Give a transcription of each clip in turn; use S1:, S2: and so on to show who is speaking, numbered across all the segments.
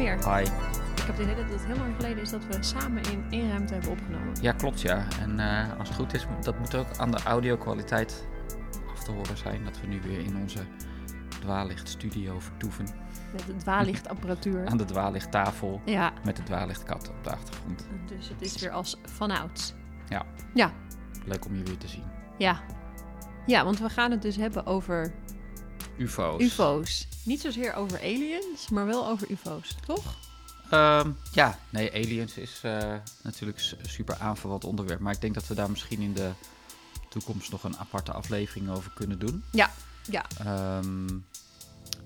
S1: weer.
S2: Hi.
S1: Ik heb het idee dat het heel lang geleden is dat we samen in één ruimte hebben opgenomen.
S2: Ja, klopt ja. En eh, als het goed is, dat moet ook aan de audio-kwaliteit af te horen zijn. Dat we nu weer in onze dwaallichtstudio vertoeven.
S1: Met de dwaallichtapparatuur.
S2: Aan de dwaallichttafel
S1: Ja,
S2: met de dwaallichtkat op de achtergrond.
S1: dus het is weer als vanouds.
S2: Ja.
S1: Ja,
S2: Leuk om je weer te zien.
S1: ja. Ja, want we gaan het dus hebben over
S2: UFO's.
S1: UFO's. Niet zozeer over aliens, maar wel over UFO's, toch?
S2: Ehm, ja, nee, aliens is eh, natuurlijk super aanverwant onderwerp. Maar ik denk dat we daar misschien in de toekomst nog een aparte aflevering over kunnen doen.
S1: Ja, ja.
S2: Ehm,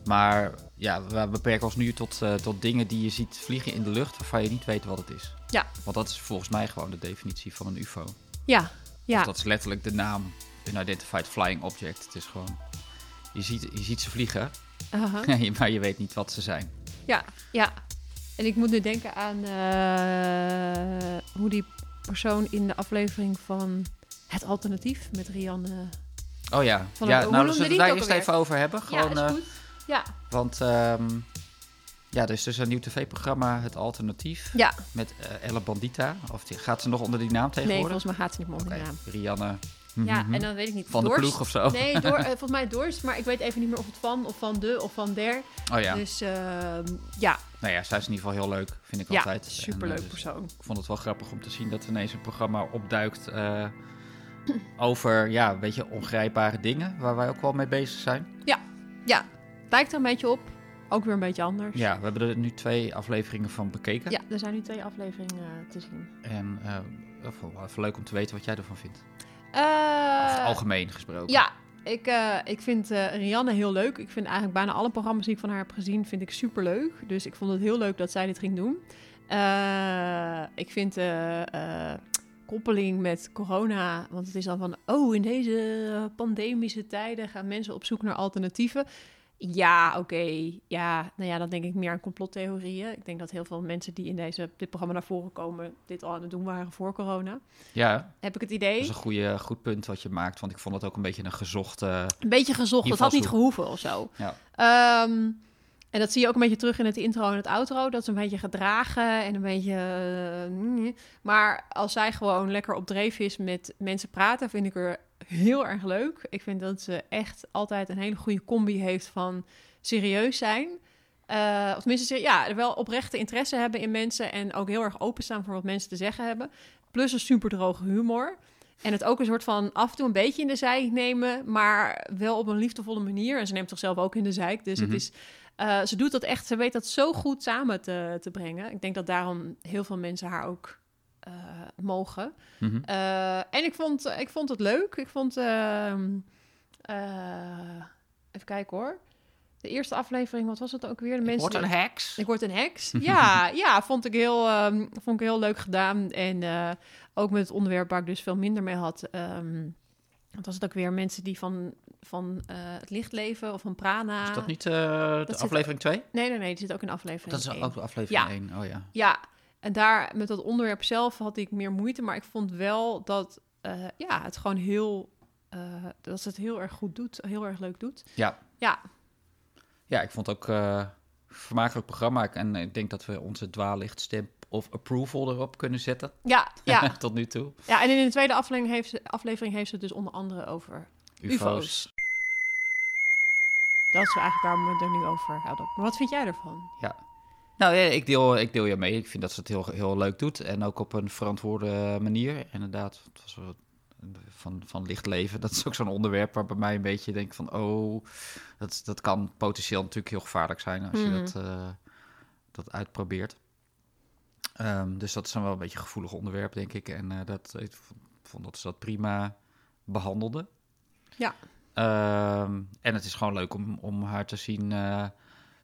S2: maar ja, we beperken ons nu tot, eh, tot dingen die je ziet vliegen in de lucht waarvan je niet weet wat het is.
S1: Ja.
S2: Want dat is volgens mij gewoon de definitie van een UFO.
S1: Ja, ja.
S2: Dus dat is letterlijk de naam Unidentified Flying Object. Het is gewoon, je ziet, je ziet ze vliegen, maar je weet niet wat ze zijn.
S1: Ja, ja. En ik moet nu denken aan eh, hoe die persoon in de aflevering van Het Alternatief met Rianne...
S2: Oh ja,
S1: Van
S2: ja nou, zullen we daar eerst even over hebben? Gewoon,
S1: ja, is
S2: eh,
S1: goed. Ja,
S2: want ehm, ja, er is dus een nieuw tv-programma, Het Alternatief,
S1: ja.
S2: met eh Elle Bandita. Of die, gaat ze nog onder die naam
S1: nee,
S2: tegenwoordig?
S1: volgens mij gaat ze niet meer onder die naam.
S2: Rianne
S1: Ja,
S2: mhm,
S1: en dan weet ik niet.
S2: van de ploeg of zo.
S1: Nee, door, eh, volgens mij Dorst, maar ik weet even niet meer of het van of van de of van der.
S2: Oh ja,
S1: Dus ehm, ja,
S2: nou ja, zij is in ieder geval heel leuk, vind ik
S1: ja
S2: altijd.
S1: superleuk
S2: En, eh, dus
S1: persoon.
S2: Ik vond het wel grappig om te zien dat ineens een programma opduikt eh, over, ja, een beetje ongrijpbare dingen, waar wij ook wel mee bezig zijn.
S1: Ja, lijkt er een beetje op. Ook weer een beetje anders.
S2: Ja, we hebben er nu twee afleveringen van bekeken.
S1: Ja, er zijn nu twee afleveringen te zien.
S2: En even leuk om te weten wat jij ervan vindt.
S1: Eh,
S2: algemeen gesproken.
S1: Ja, ik, eh, ik vind eh, Rianne heel leuk. Ik vind eigenlijk bijna alle programma's die ik van haar heb gezien, vind ik super leuk. Dus ik vond het heel leuk dat zij dit ging doen. Ik vind de koppeling met corona, want het is dan van, oh, in deze pandemische tijden gaan mensen op zoek naar alternatieven. Ja, oké. Ja, nou ja, dan denk ik meer aan complottheorieën. Ik denk dat heel veel mensen die in deze, dit programma naar voren komen, dit al aan het doen waren voor corona.
S2: Ja,
S1: Heb ik het
S2: dat
S1: idee?
S2: is een goede, goed punt wat je maakt, want ik vond het ook een beetje een gezochte...
S1: Een beetje gezocht. Dat had niet gehoeven of zo.
S2: Ja.
S1: Ehm, en dat zie je ook een beetje terug in het intro en het outro. Dat is een beetje gedragen en een beetje... eh, mm. maar als zij gewoon lekker op dreef is met mensen praten... vind ik er heel erg leuk. Ik vind dat ze echt altijd een hele goede combi heeft van serieus zijn... Eh, of tenminste, ja, wel oprechte interesse hebben in mensen... en ook heel erg openstaan voor wat mensen te zeggen hebben. Plus een super droge humor... En het ook een soort van af en toe een beetje in de zijk nemen, maar wel op een liefdevolle manier. En ze neemt zichzelf ook in de zijk. Dus
S2: Mhm.
S1: het is, eh, ze doet dat echt, ze weet dat zo goed samen te, te brengen. Ik denk dat daarom heel veel mensen haar ook eh, mogen.
S2: Mhm.
S1: Eh, en ik vond, ik vond het leuk. Ik vond. ehm, eh, even kijken hoor. De eerste aflevering, wat was het ook weer? De mensen
S2: Wordt een
S1: die-
S2: heks.
S1: ik word een heks. Ja, ja vond, ik heel, ehm, vond ik heel leuk gedaan. En eh, ook met het onderwerp waar ik dus veel minder mee had. ehm wat was het ook weer? Mensen die van, van eh, het licht leven of van prana.
S2: Is dat niet eh, de aflevering 2?
S1: Nee, nee, nee. Die zit ook in aflevering
S2: Dat is ook aflevering
S1: Ja.
S2: 1. Oh ja.
S1: Ja, en daar met dat onderwerp zelf had ik meer moeite. Maar ik vond wel dat eh, ja, het gewoon heel... eh, dat ze het heel erg goed doet. Heel erg leuk doet.
S2: Ja.
S1: Ja,
S2: Ja, ik vond het ook eh, een vermakelijk programma. En ik denk dat we onze dwaallichtstamp of approval erop kunnen zetten.
S1: ja, ja.
S2: Tot nu toe.
S1: ja. En in de tweede aflevering heeft, ze, aflevering heeft ze het dus onder andere over
S2: UFO's.
S1: UFO's. Dat is eigenlijk waar we het er nu over hadden. Maar wat vind jij ervan?
S2: Ja. Nou, ja, ik deel, ik deel je mee. Ik vind dat ze het heel, heel leuk doet. En ook op een verantwoorde manier. Inderdaad, het was van, van licht leven. Dat is ook zo'n onderwerp waar bij mij een beetje denk van... oh, dat, dat kan potentieel natuurlijk heel gevaarlijk zijn... als je
S1: Mhm.
S2: dat, eh, dat uitprobeert. Ehm, dus dat is dan wel een beetje een gevoelig onderwerp, denk ik. En eh, dat, ik vond dat ze dat prima behandelde.
S1: Ja.
S2: Ehm, en het is gewoon leuk om, om haar te zien eh,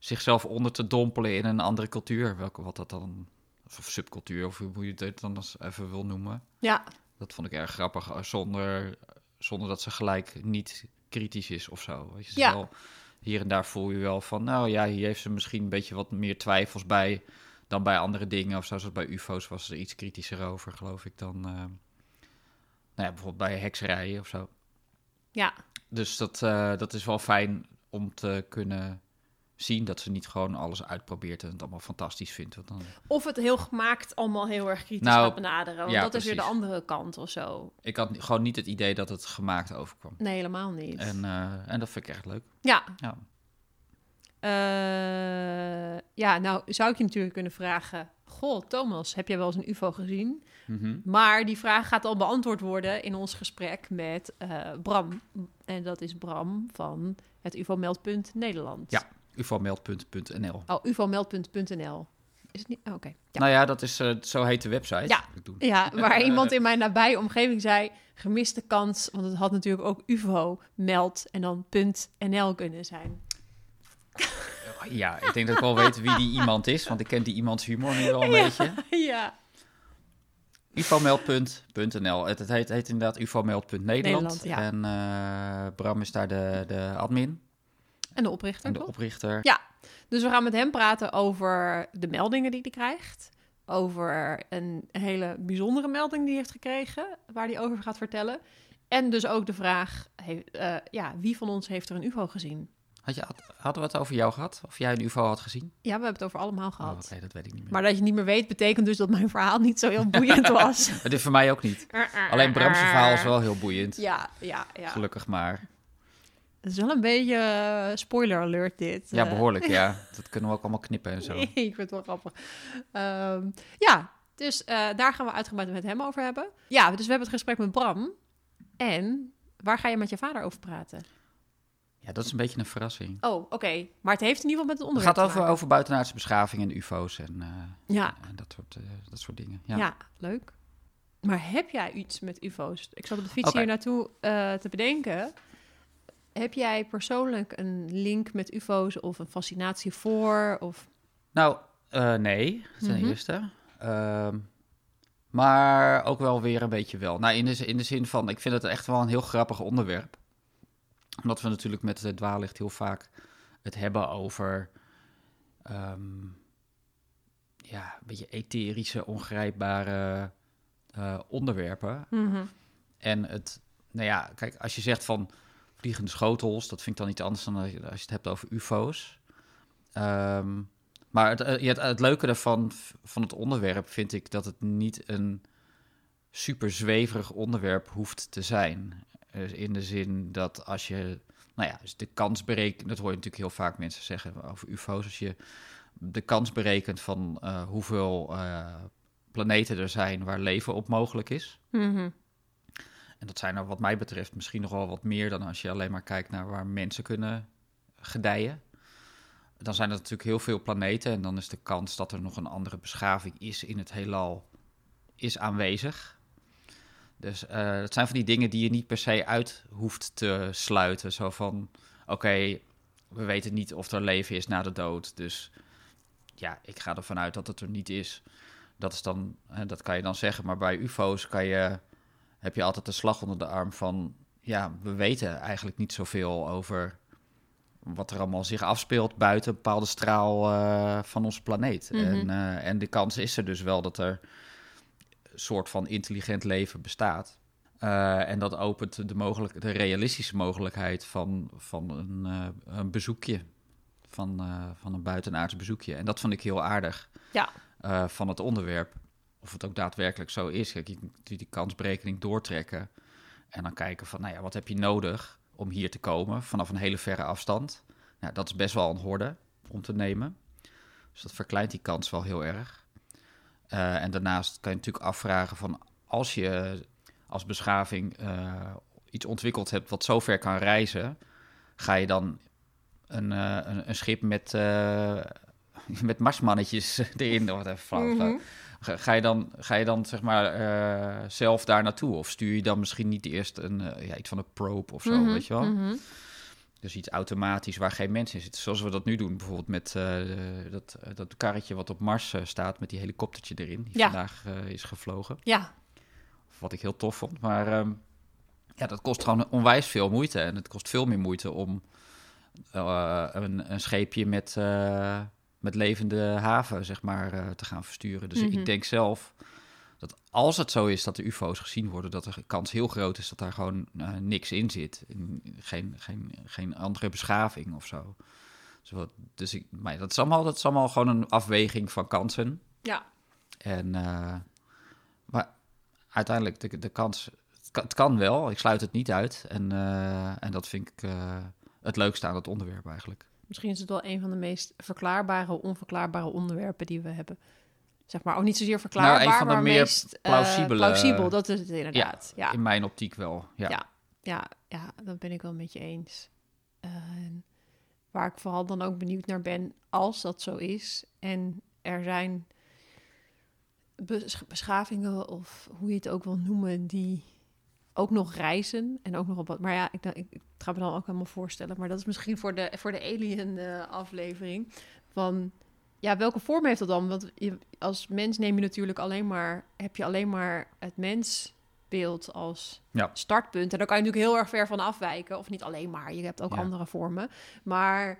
S2: zichzelf onder te dompelen in een andere cultuur. Welke, wat dat dan, of subcultuur, of hoe je het dan eens even wil noemen.
S1: Ja,
S2: Dat vond ik erg grappig, eh, zonder, zonder dat ze gelijk niet kritisch is of zo. Weet je,
S1: Ja.
S2: wel, hier en daar voel je wel van, nou ja, hier heeft ze misschien een beetje wat meer twijfels bij dan bij andere dingen. Of zo, zoals bij UFO's was ze er iets kritischer over, geloof ik, dan eh, nou ja, bijvoorbeeld bij hekserijen of zo.
S1: ja,
S2: Dus dat, eh, dat is wel fijn om te kunnen zien. Dat ze niet gewoon alles uitprobeert en het allemaal fantastisch vindt. Want dan...
S1: Of het heel gemaakt allemaal heel erg kritisch
S2: Nou,
S1: gaat benaderen. Want
S2: ja,
S1: dat is weer de andere kant of zo.
S2: Ik had gewoon niet het idee dat het gemaakt overkwam.
S1: Nee, helemaal niet.
S2: En, eh, en dat vind ik echt leuk.
S1: Ja.
S2: Ja.
S1: Eh, ja, nou zou ik je natuurlijk kunnen vragen... Goh, Thomas, heb jij wel eens een ufo gezien?
S2: Mhm.
S1: Maar die vraag gaat al beantwoord worden in ons gesprek met eh, Bram. En dat is Bram van het UFO-meldpunt Nederland.
S2: Ja. ufomeld.nl.
S1: Oh, ufomeld.nl. Is het niet? oh, Oké. Ja.
S2: Nou ja, dat is, eh, zo heet de website.
S1: Ja. Ja, waar iemand in mijn nabije omgeving zei... gemiste kans, want het had natuurlijk ook UFO meld en dan .nl kunnen zijn.
S2: Ja, ik denk dat ik wel weet wie die iemand is, want ik ken die iemands humor nu wel een beetje.
S1: ja.
S2: ufomeld.nl. Het, het heet, heet inderdaad ufomeld.nederland.
S1: Nederland, ja.
S2: En eh, Bram is daar de, de admin
S1: En de oprichter,
S2: en de
S1: toch?
S2: oprichter.
S1: Ja. Dus we gaan met hem praten over de meldingen die hij krijgt. Over een hele bijzondere melding die hij heeft gekregen, waar hij over gaat vertellen. En dus ook de vraag, he- eh, ja, wie van ons heeft er een ufo gezien?
S2: Had je, had- hadden we het over jou gehad? Of jij een ufo had gezien?
S1: Ja, we hebben het over allemaal
S2: Oh,
S1: gehad.
S2: Oké, dat weet ik niet meer.
S1: Maar dat je niet meer weet, betekent dus dat mijn verhaal niet zo heel boeiend was.
S2: Het is voor mij ook niet. Alleen Bram's verhaal is wel heel boeiend.
S1: Ja, ja, ja.
S2: Gelukkig maar.
S1: Het is wel een beetje eh, spoiler alert dit.
S2: Ja,
S1: Eh,
S2: behoorlijk, ja. Dat kunnen we ook allemaal knippen en zo.
S1: ik vind het wel grappig. Ehm, ja, dus eh, daar gaan we uitgebreid met hem over hebben. Ja, dus we hebben het gesprek met Bram. En waar ga je met je vader over praten?
S2: Ja, dat is een beetje een verrassing.
S1: Oh, oké. Maar het heeft in ieder geval met het
S2: Het
S1: onderwerp
S2: gaat
S1: te
S2: over, over buitenaardse beschaving en ufo's en,
S1: Ja,
S2: en dat, soort, dat soort dingen.
S1: ja.
S2: Ja.
S1: leuk. Maar heb jij iets met ufo's? Ik zat op de fiets hier naartoe te bedenken. Heb jij persoonlijk een link met ufo's of een fascinatie voor? Of...
S2: Nou, eh, nee, ten
S1: Mhm.
S2: eerste. Ehm, maar ook wel weer een beetje wel. Nou, in de, in de zin van, ik vind het echt wel een heel grappig onderwerp. Omdat we natuurlijk met het dwaallicht heel vaak het hebben over... ehm, ja, een beetje etherische, ongrijpbare eh, onderwerpen. En het, nou ja, kijk, als je zegt van vliegende schotels, dat vind ik dan niet anders dan als je het hebt over UFO's. Ehm, maar het, eh, het, het leuke daarvan, van het onderwerp, vind ik dat het niet een super zweverig onderwerp hoeft te zijn. Eh, in de zin dat als je, nou ja, dus de kans berekent, dat hoor je natuurlijk heel vaak mensen zeggen over UFO's, als je de kans berekent van eh, hoeveel eh, planeten er zijn waar leven op mogelijk is.
S1: Mhm.
S2: En dat zijn er wat mij betreft misschien nog wel wat meer dan als je alleen maar kijkt naar waar mensen kunnen gedijen. Dan zijn er natuurlijk heel veel planeten en dan is de kans dat er nog een andere beschaving is in het heelal is aanwezig. Dus eh dat zijn van die dingen die je niet per se uit hoeft te sluiten. Zo van, oké, we weten niet of er leven is na de dood, dus ja, ik ga ervan uit dat het er niet is. Dat, is dan, dat kan je dan zeggen, maar bij UFO's kan je heb je altijd de slag onder de arm van... ja, we weten eigenlijk niet zoveel over wat er allemaal zich afspeelt... buiten een bepaalde straal eh, van onze planeet.
S1: Mhm.
S2: en, eh, en de kans is er dus wel dat er een soort van intelligent leven bestaat. Eh, en dat opent de, mogelijk, de realistische mogelijkheid van, van een, een bezoekje. Van, van een buitenaards bezoekje. En dat vond ik heel aardig
S1: Ja.
S2: van het onderwerp. Of het ook daadwerkelijk zo is. Kijk, je kunt die kansberekening doortrekken. En dan kijken van, nou ja, wat heb je nodig om hier te komen vanaf een hele verre afstand. Nou, dat is best wel een horde om te nemen. Dus dat verkleint die kans wel heel erg. Eh, en daarnaast kan je natuurlijk afvragen van, als je als beschaving eh, iets ontwikkeld hebt wat zo ver kan reizen, ga je dan een, eh, een, een schip met, met marsmannetjes erin, of even flauw, flauw.
S1: Mhm.
S2: Ga, ga je dan, ga je dan zeg maar eh, zelf daar naartoe? Of stuur je dan misschien niet eerst een, eh, ja, iets van een probe of zo,
S1: Mhm,
S2: weet je wel?
S1: mhm.
S2: Dus iets automatisch waar geen mens in zit. Zoals we dat nu doen, bijvoorbeeld met eh, dat, dat karretje wat op Mars staat... met die helikoptertje erin, die
S1: Ja.
S2: vandaag is gevlogen.
S1: Ja,
S2: Wat ik heel tof vond. Maar ehm, ja, dat kost gewoon onwijs veel moeite. En het kost veel meer moeite om een, een scheepje met, met levende haven, zeg maar, eh, te gaan versturen. Dus
S1: Mhm.
S2: ik denk zelf dat als het zo is dat de UFO's gezien worden, dat de kans heel groot is dat daar gewoon eh, niks in zit. Geen, geen, geen andere beschaving of zo. Zo, dus ik, maar dat, is allemaal, dat is allemaal gewoon een afweging van kansen.
S1: Ja.
S2: En, eh, maar uiteindelijk, de, de kans, het kan, het kan wel, ik sluit het niet uit. En, en dat vind ik het leukste aan het onderwerp eigenlijk.
S1: Misschien is het wel een van de meest verklaarbare, onverklaarbare onderwerpen die we hebben. Zeg maar ook niet zozeer verklaarbaar,
S2: Nou, een van de
S1: maar
S2: meer
S1: meest eh,
S2: plausibele-
S1: plausibel. Dat is het inderdaad. Ja,
S2: In mijn optiek wel, ja.
S1: Ja. ja, ja, dat ben ik wel met je eens. En waar ik vooral dan ook benieuwd naar ben, als dat zo is. En er zijn bes- beschavingen, of hoe je het ook wil noemen, die ook nog reizen. En ook nog op wat. Maar ja, ik, ik, ik ga me dan ook helemaal voorstellen. Maar dat is misschien voor de, voor de Alien-aflevering. van ja, welke vorm heeft dat dan? Want je, als mens neem je natuurlijk alleen maar, heb je alleen maar het mensbeeld als
S2: Ja.
S1: startpunt. En daar kan je natuurlijk heel erg ver van afwijken. Of niet alleen maar, je hebt ook
S2: Ja.
S1: andere vormen. Maar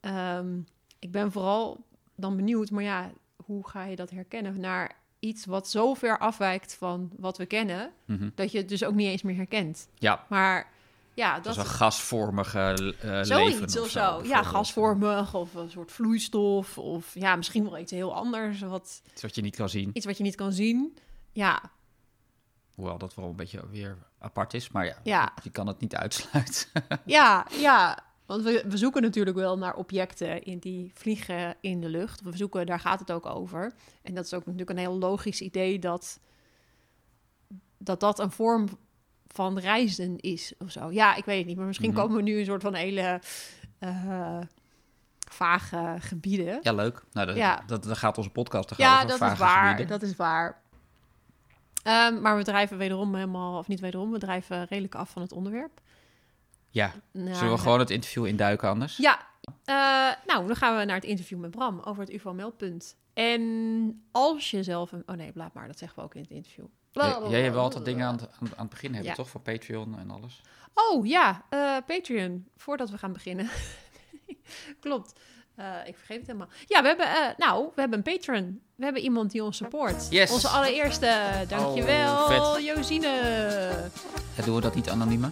S1: ehm, ik ben vooral dan benieuwd, maar ja, hoe ga je dat herkennen? Naar iets wat zo ver afwijkt van wat we kennen,
S2: Mhm.
S1: dat je het dus ook niet eens meer herkent.
S2: Ja,
S1: Maar ja,
S2: dat
S1: dat,
S2: is een gasvormige leven
S1: Zoiets of zo. Ja, gasvormig of een soort vloeistof. Of ja, misschien wel iets heel anders. Wat,
S2: Iets wat je niet kan zien.
S1: iets wat je niet kan zien. Ja,
S2: Hoewel dat wel een beetje weer apart is. Maar ja,
S1: Ja.
S2: je kan het niet uitsluiten.
S1: ja, ja. Want we, we zoeken natuurlijk wel naar objecten in die vliegen in de lucht. We zoeken, daar gaat het ook over. En dat is ook natuurlijk een heel logisch idee dat dat, dat een vorm van reizen is of zo. Ja, ik weet het niet. Maar misschien
S2: Mhm.
S1: komen we nu in een soort van hele eh, vage gebieden.
S2: ja, leuk. Nou, dat,
S1: Ja.
S2: dat, gaat onze podcast toch
S1: Ja,
S2: over.
S1: dat is waar. Dat is waar. Ehm, maar we drijven wederom helemaal, of niet wederom, we drijven redelijk af van het onderwerp.
S2: Ja,
S1: Nou,
S2: zullen we gewoon het interview induiken anders?
S1: Ja, eh, nou, dan gaan we naar het interview met Bram over het UFO-meldpunt. En als je zelf een... Oh nee, laat maar, dat zeggen we ook in het interview.
S2: Jij, jij wil altijd dingen aan het, aan, aan het begin hebben,
S1: Ja.
S2: toch? Van Patreon en alles.
S1: Oh ja, eh, Patreon, voordat we gaan beginnen. Klopt. Eh, ik vergeet het helemaal. Ja, we hebben, nou, we hebben een patron. We hebben iemand die ons support.
S2: Yes.
S1: Onze allereerste. Dankjewel,
S2: Oh.
S1: Josine.
S2: Ja, doen we dat niet anonieme?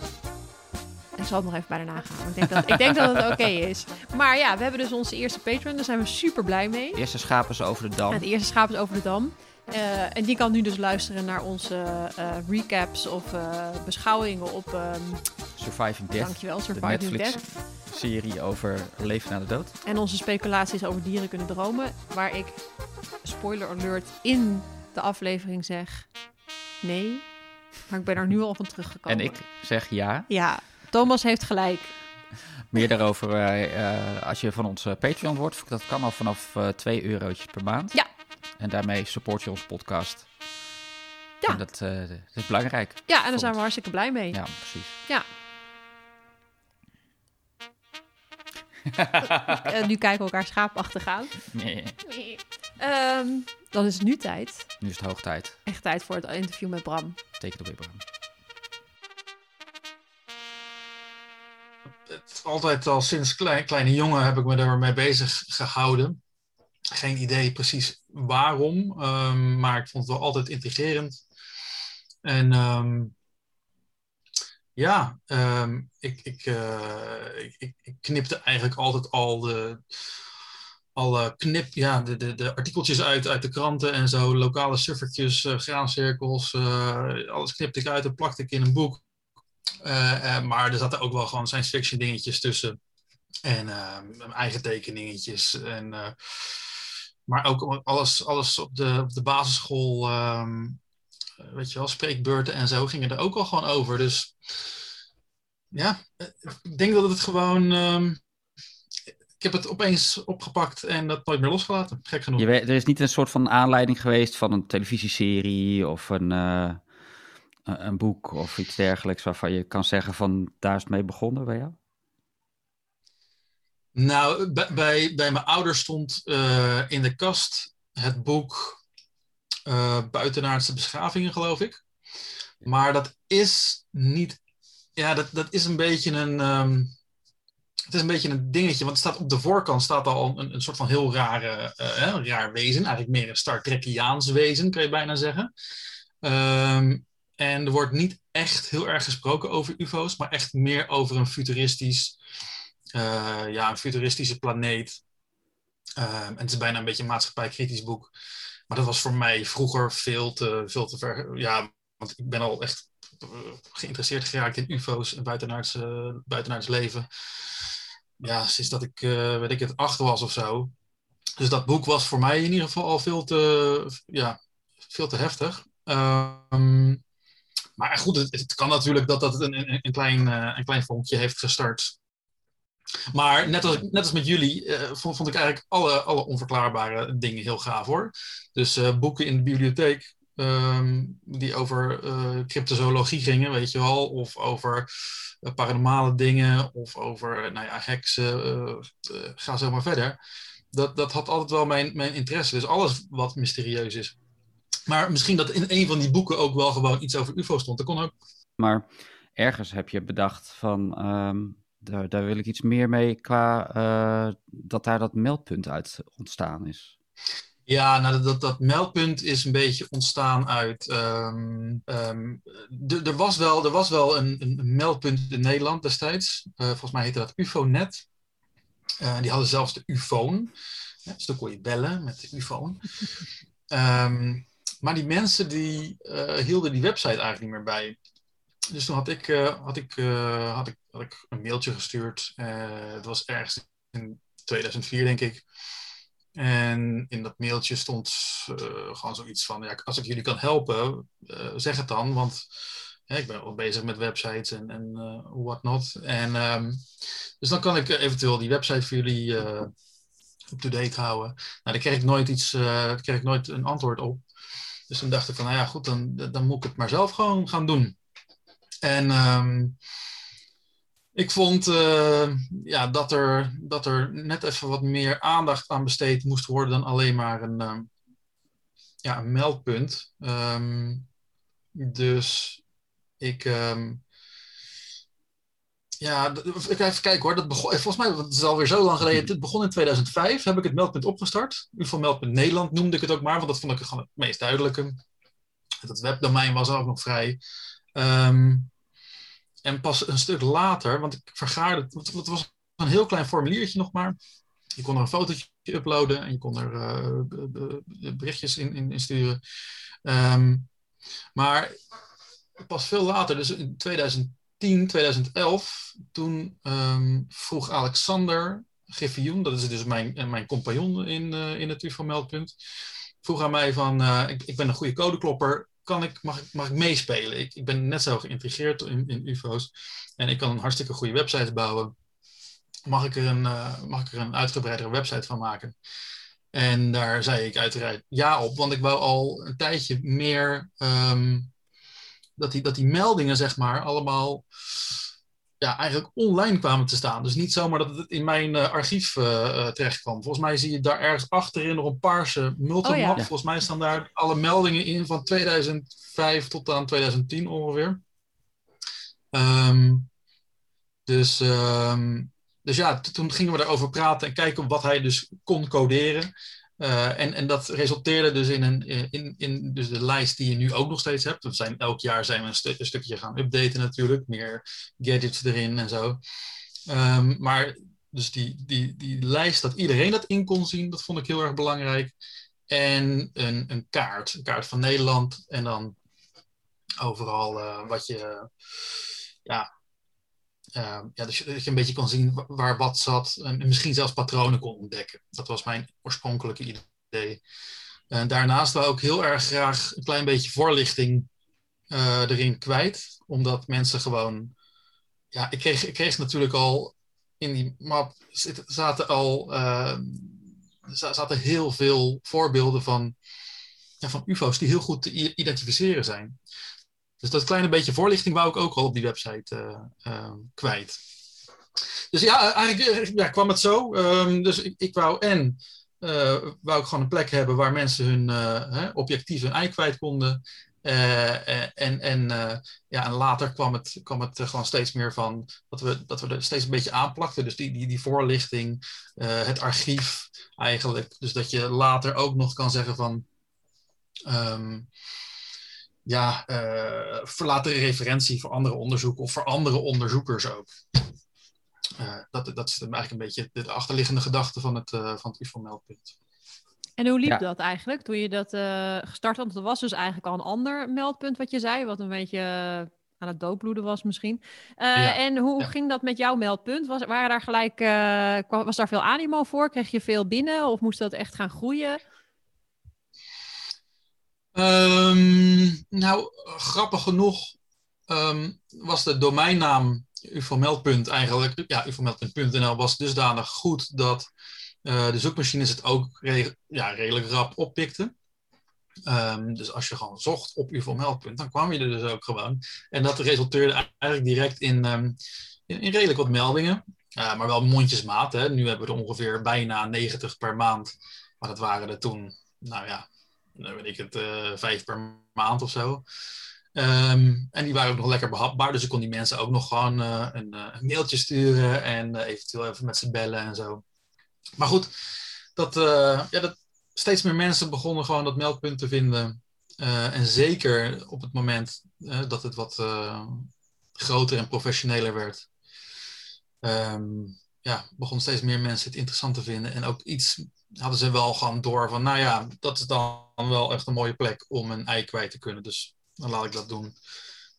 S1: Ik zal het nog even bij de nagaan. maar Ik denk dat, ik denk dat het oké is. Maar ja, we hebben dus onze eerste patron. Daar zijn we super blij mee.
S2: Eerste schapen is over de dam.
S1: Het eerste schaap is over de dam. Eh, en die kan nu dus luisteren naar onze eh, recaps of eh, beschouwingen op... ehm,
S2: Surviving Death.
S1: dankjewel,
S2: de
S1: Surviving Death.
S2: Netflix-serie over leven na de dood.
S1: En onze speculaties over dieren kunnen dromen. Waar ik, spoiler alert, in de aflevering zeg... Nee, maar ik ben er nu al van teruggekomen.
S2: En ik zeg ja.
S1: Ja, Thomas heeft gelijk.
S2: Meer daarover eh, eh, als je van ons eh, Patreon wordt. Dat kan al vanaf eh 2 eurotjes per maand.
S1: Ja.
S2: En daarmee support je onze podcast.
S1: Ja.
S2: En dat, dat is belangrijk.
S1: Ja, en daar zijn we hartstikke blij mee.
S2: Ja, precies.
S1: Eh, nu kijken we elkaar schaapachtig aan.
S2: Nee.
S1: Ehm, dan is het nu tijd.
S2: Nu is het hoog tijd.
S1: Echt tijd voor het interview met Bram.
S2: Teken op Abraham.
S3: Het, altijd al sinds klein, kleine jongen heb ik me daarmee bezig gehouden. Geen idee precies waarom, ehm, maar ik vond het wel altijd intrigerend. En ehm, ja, ehm, ik, eh, ik, ik, ik knipte eigenlijk altijd al de, alle knip, ja, de, de, de artikeltjes uit, uit de kranten en zo, lokale suffertjes, eh, graancirkels, eh, alles knipte ik uit en plakte ik in een boek. Eh, eh, maar er zaten ook wel gewoon science fiction dingetjes tussen. En eh, eigen tekeningetjes. En, maar ook alles, alles op, de, op de basisschool, ehm, eh, weet je wel, spreekbeurten en zo gingen er ook al gewoon over. Dus ja, ik denk dat het gewoon. ehm, ik heb het opeens opgepakt en dat nooit meer losgelaten. Gek genoeg.
S2: Je weet, er is niet een soort van aanleiding geweest van een televisieserie of een, een boek of iets dergelijks waarvan je kan zeggen van daar is mee begonnen bij jou?
S3: Nou, bij, bij, mijn ouders stond eh, in de kast het boek eh Buitenaardse beschavingen, geloof ik. Maar dat is niet. Ja, dat, dat is een beetje een. ehm, het is een beetje een dingetje, want het staat op de voorkant staat al een, een soort van heel rare, eh, raar wezen. Eigenlijk meer een Star Trekiaans wezen, kan je bijna zeggen. Ehm, en er wordt niet echt heel erg gesproken over UFO's, maar echt meer over een futuristisch ja, een futuristische planeet. en het is bijna een beetje een maatschappijkritisch boek. Maar dat was voor mij vroeger veel te, veel te ver. Ja, want ik ben al echt geïnteresseerd geraakt in UFO's en buitenaards, buitenaards leven. Ja, sinds dat ik, weet ik het, acht was of zo. Dus dat boek was voor mij in ieder geval al veel te, ja, veel te heftig. Um, maar goed, het, kan natuurlijk dat dat een, een, klein, uh, een klein vonkje heeft gestart. Maar net als, net als met jullie uh, vond, vond, ik eigenlijk alle, alle onverklaarbare dingen heel gaaf hoor. Dus uh, boeken in de bibliotheek um, die over cryptozoologie gingen, weet je wel. Of over paranormale dingen. Of over nou ja, heksen. ga zo maar verder dat, dat had altijd wel mijn, mijn interesse. Dus alles wat mysterieus is. Maar misschien dat in een van die boeken ook wel gewoon iets over UFO stond. Dat kon ook.
S4: Maar ergens heb je bedacht van. Ehm, daar, daar wil ik iets meer mee qua uh, dat daar dat meldpunt uit ontstaan is.
S3: Ja, nou, dat, dat meldpunt is een beetje ontstaan uit. Um, um, er was wel, er was wel een, een meldpunt in Nederland destijds. Uh, volgens mij heette dat UFONet. Uh, die hadden zelfs de UFON. Ja, dus dan kon je bellen met de UFON. um, maar die mensen die uh, hielden die website eigenlijk niet meer bij. Dus toen had ik, uh, had ik, had ik, had ik een mailtje gestuurd. het was ergens in 2004, denk ik. En in dat mailtje stond gewoon zoiets van: ja, als ik jullie kan helpen, zeg het dan. Want ik ben al bezig met websites en, en whatnot. En, um, dus dan kan ik eventueel die website voor jullie up-to-date houden. Nou, daar kreeg ik nooit iets, daar kreeg ik nooit een antwoord op. Dus toen dacht ik van, nou ja, goed, dan, dan moet ik het maar zelf gewoon gaan doen. En um, ik vond uh, ja, dat, er, dat er net even wat meer aandacht aan besteed moest worden dan alleen maar een, um, ja, een meldpunt. Um, dus ik. Ja, ik even kijken hoor. Dat begon, volgens mij, het is alweer zo lang geleden. Het begon in 2005. Heb ik het meldpunt opgestart. van meldpunt Nederland noemde ik het ook maar, want dat vond ik gewoon het meest duidelijke. Het webdomein was ook nog vrij. Um, en pas een stuk later, want ik vergaarde. Het was een heel klein formuliertje nog maar. Je kon er een fotootje uploaden en je kon er uh, berichtjes in, in, in sturen. Um, maar pas veel later, dus in 2010, 2011, toen um, vroeg Alexander Griffioen, dat is dus mijn, mijn compagnon in, uh, in het UFO-meldpunt, vroeg aan mij van, uh, ik, ik ben een goede codeklopper, kan ik, mag, ik, mag ik meespelen? Ik, ik ben net zo geïntrigeerd in, in UFO's en ik kan een hartstikke goede website bouwen. Mag ik, er een, mag ik er een uitgebreidere website van maken? En daar zei ik uiteraard ja op, want ik wou al een tijdje meer um, dat die, dat die meldingen, zeg maar, allemaal ja, eigenlijk online kwamen te staan. Dus niet zomaar dat het in mijn uh, archief uh, terecht kwam. Volgens mij zie je daar ergens achterin nog een paarse multimap. Oh, ja. Volgens mij staan daar alle meldingen in van 2005 tot aan 2010 ongeveer. Um, dus, um, dus ja, toen gingen we daarover praten en kijken wat hij dus kon coderen. Uh, en, en dat resulteerde dus in, een, in, in dus de lijst die je nu ook nog steeds hebt. We zijn, elk jaar zijn we een, stu een stukje gaan updaten natuurlijk. Meer gadgets erin en zo. Um, maar dus die, die, die lijst dat iedereen dat in kon zien, dat vond ik heel erg belangrijk. En een, een kaart, een kaart van Nederland. En dan overal uh, wat je, ja, uh, ja, dus dat je een beetje kon zien waar wat zat en misschien zelfs patronen kon ontdekken. Dat was mijn oorspronkelijke idee. En daarnaast wou ik heel erg graag een klein beetje voorlichting uh, erin kwijt, omdat mensen gewoon. Ja, ik kreeg, ik kreeg natuurlijk al in die map zaten al uh, zaten heel veel voorbeelden van, ja, van UFO's die heel goed te identificeren zijn. Dus dat kleine beetje voorlichting wou ik ook al op die website uh, kwijt. Dus ja, eigenlijk eh, ja, kwam het zo. Um, dus ik, ik, wou en uh, wou ik gewoon een plek hebben waar mensen hun hè, objectief hun ei kwijt konden. en, en, ja, en later kwam het, kwam het gewoon steeds meer van dat we, dat we er steeds een beetje aanplakten. Dus die, die, die voorlichting, het archief eigenlijk. Dus dat je later ook nog kan zeggen van. Um, ja, uh, verlaat de referentie voor andere onderzoeken of voor andere onderzoekers ook. dat, dat is eigenlijk een beetje de achterliggende gedachte van het, van het UFO-meldpunt.
S1: En hoe liep dat eigenlijk toen je dat gestart had? Want er was dus eigenlijk al een ander meldpunt wat je zei, wat een beetje aan het doodbloeden was misschien. En hoe ging dat met jouw meldpunt? Was, waren daar gelijk, was daar veel animo voor? Kreeg je veel binnen of moest dat echt gaan groeien?
S3: Um, nou, grappig genoeg um, was de domeinnaam ufomeldpunt eigenlijk, ja, was dusdanig goed dat uh, de zoekmachines het ook ja, redelijk rap oppikten. Um, dus als je gewoon zocht op ufomeldpunt, dan kwam je er dus ook gewoon. En dat resulteerde eigenlijk direct in, in, in, redelijk wat meldingen. Uh, maar wel mondjesmaat. Hè. Nu hebben we er ongeveer bijna 90 per maand. Maar dat waren er toen, nou ja, dan weet ik het, uh, vijf per maand of zo. Um, en die waren ook nog lekker behapbaar, dus ik kon die mensen ook nog gewoon een, uh, een, mailtje sturen en eventueel even met ze bellen en zo. Maar goed, dat, ja, dat steeds meer mensen begonnen gewoon dat meldpunt te vinden. en zeker op het moment dat het wat groter en professioneler werd. Um, ja, begonnen steeds meer mensen het interessant te vinden en ook iets hadden ze wel gewoon door van, nou ja, dat is dan wel echt een mooie plek om een ei kwijt te kunnen. Dus dan laat ik dat doen.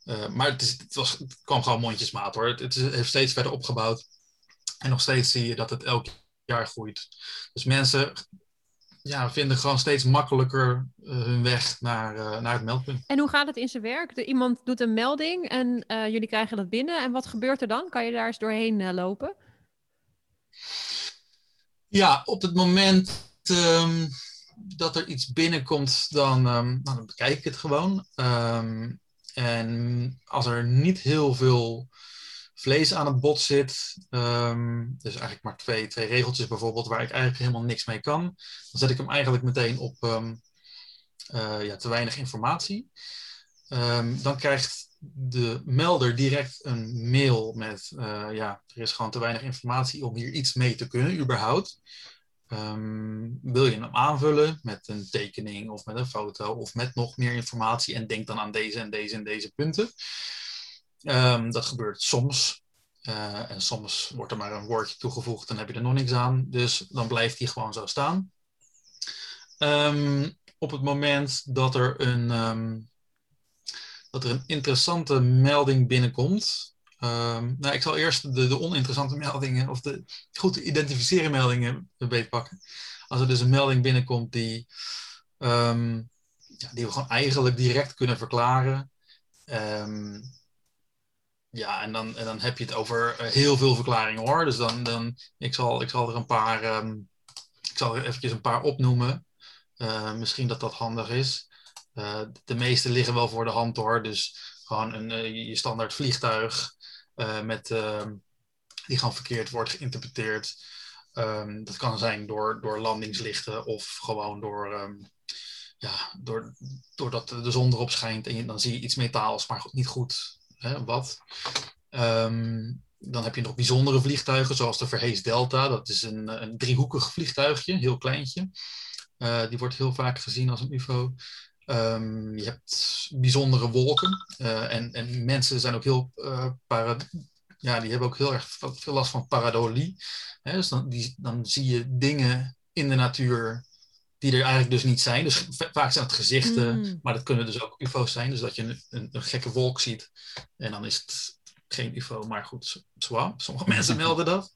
S3: Uh, maar het, is, het, was, het kwam gewoon mondjesmaat hoor. Het, het heeft steeds verder opgebouwd. En nog steeds zie je dat het elk jaar groeit. Dus mensen ja, vinden gewoon steeds makkelijker uh, hun weg naar, uh, naar het meldpunt.
S1: En hoe gaat het in zijn werk? De, iemand doet een melding en jullie krijgen dat binnen. En wat gebeurt er dan? Kan je daar eens doorheen lopen?
S3: Ja, op het moment um, dat er iets binnenkomt, dan, um, nou, dan bekijk ik het gewoon. Um, en als er niet heel veel vlees aan het bot zit, dus eigenlijk maar twee, twee regeltjes bijvoorbeeld, waar ik eigenlijk helemaal niks mee kan, dan zet ik hem eigenlijk meteen op uh, ja, te weinig informatie. dan krijgt de melder direct een mail met, uh, ja, er is gewoon te weinig informatie om hier iets mee te kunnen, überhaupt. Um, wil je hem aanvullen met een tekening of met een foto of met nog meer informatie en denk dan aan deze en deze en deze punten. Um, dat gebeurt soms. Uh, en soms wordt er maar een woordje toegevoegd en heb je er nog niks aan. Dus dan blijft die gewoon zo staan. Um, op het moment dat er een dat er een interessante melding binnenkomt. Um, nou, ik zal eerst de, de, oninteressante meldingen of de goed te identificeren meldingen beetpakken. Als er dus een melding binnenkomt die, um, ja, die we gewoon eigenlijk direct kunnen verklaren. Um, ja, en dan, en dan heb je het over eh, heel veel verklaringen hoor. Dus dan, dan ik, zal, ik zal er een paar, ik zal er eventjes een paar opnoemen. Uh, misschien dat dat handig is. Uh, de meeste liggen wel voor de hand hoor. Dus gewoon een, je standaard vliegtuig met, ehm, die gewoon verkeerd wordt geïnterpreteerd. Um, dat kan zijn door, door landingslichten of gewoon door, um, ja, door, doordat de zon erop schijnt en je, dan zie je iets metaals, maar niet goed hè, wat. dan heb je nog bijzondere vliegtuigen, zoals de Verhees Delta. Dat is een, een driehoekig vliegtuigje, heel kleintje. die wordt heel vaak gezien als een UFO. Um, je hebt bijzondere wolken. Uh, en, en mensen zijn ook heel uh, ja, die hebben ook heel erg veel last van paradolie. Hè, dus dan, die, dan zie je dingen in de natuur die er eigenlijk dus niet zijn. Dus vaak zijn het gezichten, mm. maar dat kunnen dus ook UFO's zijn. Dus dat je een, een, een, gekke wolk ziet en dan is het geen UFO, maar goed, zwaar. Sommige mensen melden dat.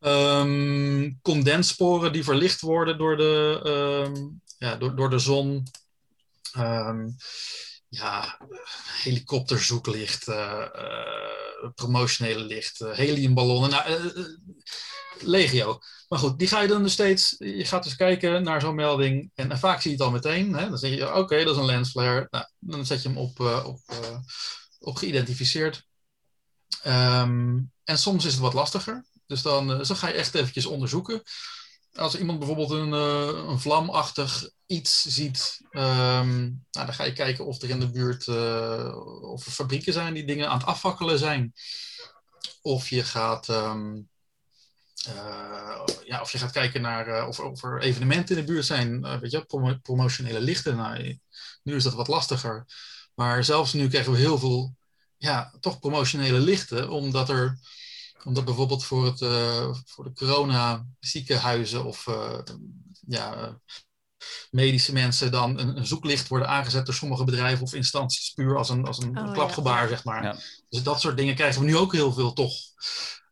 S3: Um, condenssporen die verlicht worden door de, um, ja, door, door de zon. Um, ja, helikopterzoeklicht, uh, promotionele licht, uh, heliumballonnen, nou, legio. Maar goed, die ga je dan dus steeds, je gaat dus kijken naar zo'n melding en, vaak zie je het al meteen. Hè? Dan zeg je, oké, dat is een lensflare. Nou, dan zet je hem op, op, op geïdentificeerd. Um, en soms is het wat lastiger. Dus dan, dan ga je echt eventjes onderzoeken als iemand bijvoorbeeld een, uh, een vlamachtig iets ziet, um, nou, dan ga je kijken of er in de buurt uh, of er fabrieken zijn die dingen aan het afvakkelen zijn. Of je gaat, um, uh, ja, of je gaat kijken naar of, of, er evenementen in de buurt zijn, weet je, prom promotionele lichten. Nou, nu is dat wat lastiger. Maar zelfs nu krijgen we heel veel, ja, toch promotionele lichten, omdat er omdat bijvoorbeeld voor, het, voor de corona ziekenhuizen of ja, medische mensen dan een, een, zoeklicht worden aangezet door sommige bedrijven of instanties puur als een, als een oh, klapgebaar, zeg maar. Ja. Dus dat soort dingen krijgen we nu ook heel veel toch.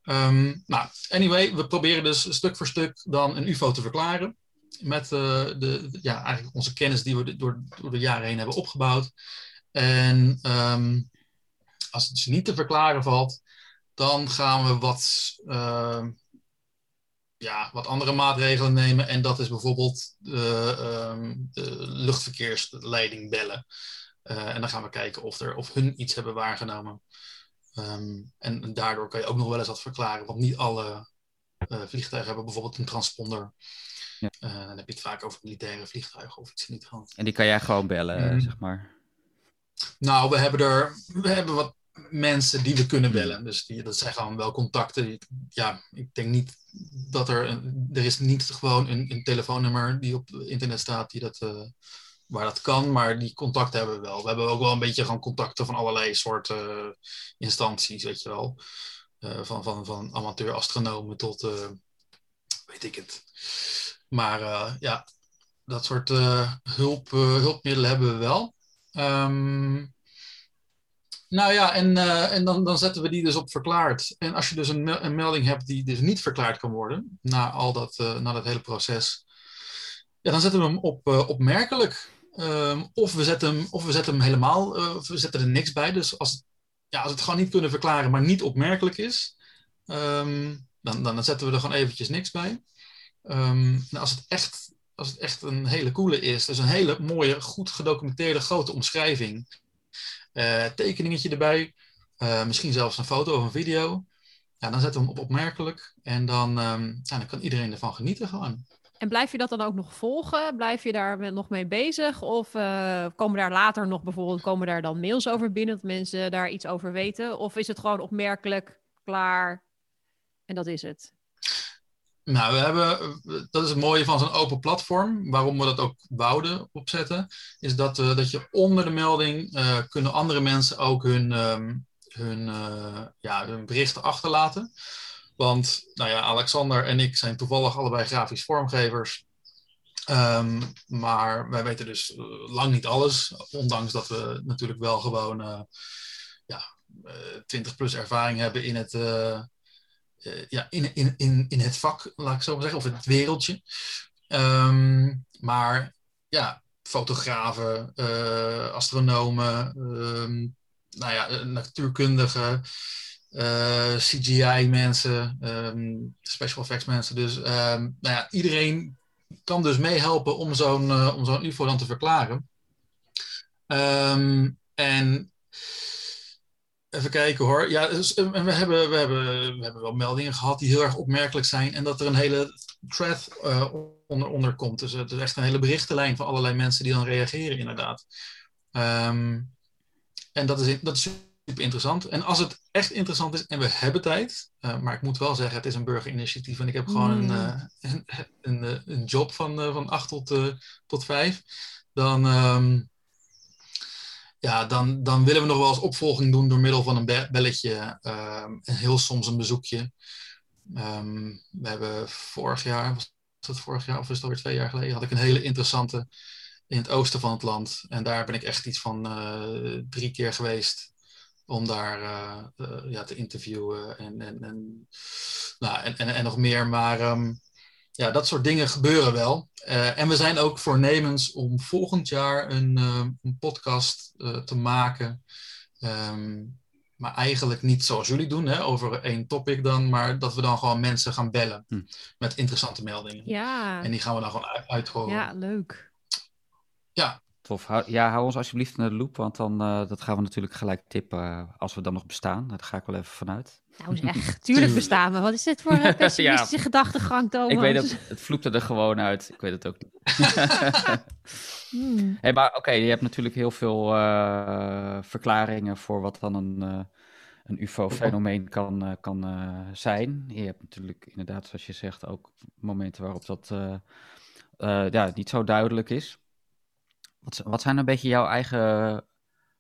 S3: Um, nou, anyway, we proberen dus stuk voor stuk dan een UFO te verklaren. Met uh, de, ja, eigenlijk onze kennis die we door, door de jaren heen hebben opgebouwd. En um, als het dus niet te verklaren valt, dan gaan we wat, uh, ja, wat andere maatregelen nemen. En dat is bijvoorbeeld de, uh, de luchtverkeersleiding bellen. Uh, en dan gaan we kijken of, er, of hun iets hebben waargenomen. Um, en, daardoor kan je ook nog wel eens wat verklaren, want niet alle uh, vliegtuigen hebben bijvoorbeeld een transponder. Ja. Uh, dan heb je het vaak over militaire vliegtuigen of iets in die trant.
S4: En die kan jij gewoon bellen, mm. zeg maar?
S3: Nou, we hebben er we hebben wat mensen die we kunnen bellen. Dus die, dat zijn gewoon wel contacten. Ja, ik denk niet dat er... Een, er is niet gewoon een, een telefoonnummer die op internet staat die dat... Uh, waar dat kan, maar die contacten hebben we wel. We hebben ook wel een beetje gewoon contacten van allerlei soorten instanties, weet je wel. Uh, van, van, van amateur-astronomen tot, weet ik het. Maar ja, dat soort hulp, hulpmiddelen hebben we wel. Um, nou ja, en, en dan, dan zetten we die dus op verklaard. En als je dus een, een melding hebt die dus niet verklaard kan worden, na al dat, na dat hele proces, ja, dan zetten we hem op opmerkelijk. Um, of, we zetten hem, of we zetten hem helemaal, uh, we zetten er niks bij. Dus als ja, als het gewoon niet kunnen verklaren, maar niet opmerkelijk is, um, dan, dan, zetten we er gewoon eventjes niks bij. En als het, echt, als het echt een hele coole is, dus een hele mooie, goed gedocumenteerde grote omschrijving, uh, tekeningetje erbij, uh, misschien zelfs een foto of een video, ja, dan zetten we hem op opmerkelijk en dan, ja, dan kan iedereen ervan genieten gewoon.
S1: En blijf je dat dan ook nog volgen? Blijf je daar nog mee bezig? Of uh, komen daar later nog bijvoorbeeld, komen daar dan mails over binnen dat mensen daar iets over weten? Of is het gewoon opmerkelijk, klaar en dat is het?
S3: Nou, we hebben, dat is het mooie van zo'n open platform. Waarom we dat ook wouden opzetten, is dat, uh, dat je onder de melding uh, kunnen andere mensen ook hun, um, hun, ja, hun berichten achterlaten. Want nou ja, Alexander en ik zijn toevallig allebei grafisch vormgevers. Um, maar wij weten dus lang niet alles. Ondanks dat we natuurlijk wel gewoon ja, uh, 20 plus ervaring hebben in het, uh, ja, in, in, in, in het vak, laat ik zo maar zeggen, of het wereldje. Um, maar ja, fotografen, astronomen, um, nou ja, natuurkundigen. Eh, CGI-mensen, ehm, special effects mensen. Dus nou ja, iedereen kan dus meehelpen om zo'n om zo'n UFO dan te verklaren. En even kijken hoor. Ja, dus, we, hebben, we, hebben, we hebben wel meldingen gehad die heel erg opmerkelijk zijn. En dat er een hele thread uh, onder, onder komt. Dus het is echt een hele berichtenlijn van allerlei mensen die dan reageren, inderdaad. en dat is, dat is super interessant. En als het echt interessant is en we hebben tijd, uh, maar ik moet wel zeggen, het is een burgerinitiatief en ik heb gewoon een, uh, een, een, eh, een, job van, van 8 tot, tot 5, dan, um, ja, dan, dan willen we nog wel eens opvolging doen door middel van een belletje um, en heel soms een bezoekje. Um, we hebben vorig jaar, was dat vorig jaar of is het alweer twee jaar geleden, had ik een hele interessante in het oosten van het land. En daar ben ik echt iets van drie keer geweest om daar uh, uh, ja, te interviewen en, en, en, nou, en, en, nog meer. Maar um, ja, dat soort dingen gebeuren wel. Uh, en we zijn ook voornemens om volgend jaar een, een podcast te maken. Um, maar eigenlijk niet zoals jullie doen, hè, over één topic dan, maar dat we dan gewoon mensen gaan bellen hm. met interessante meldingen.
S1: Ja.
S3: En die gaan we dan gewoon uitgooien.
S1: Ja, leuk.
S3: Ja,
S4: Tof. ja, hou ons alsjeblieft in de loop, want dan uh, dat gaan we natuurlijk gelijk tippen uh, als we dan nog bestaan. Daar ga ik wel even vanuit.
S1: Nou echt, tuurlijk bestaan we. Wat is dit voor een pessimistische ja. gedachtegang, Thomas?
S4: Ik weet het, het vloekte er gewoon uit. Ik weet het ook niet. hmm. hey, maar oké, okay, je hebt natuurlijk heel veel uh, verklaringen voor wat dan een, een UFO-fenomeen kan, kan zijn. Je hebt natuurlijk inderdaad, zoals je zegt, ook momenten waarop dat ja, niet zo duidelijk is. Wat, wat zijn een beetje jouw eigen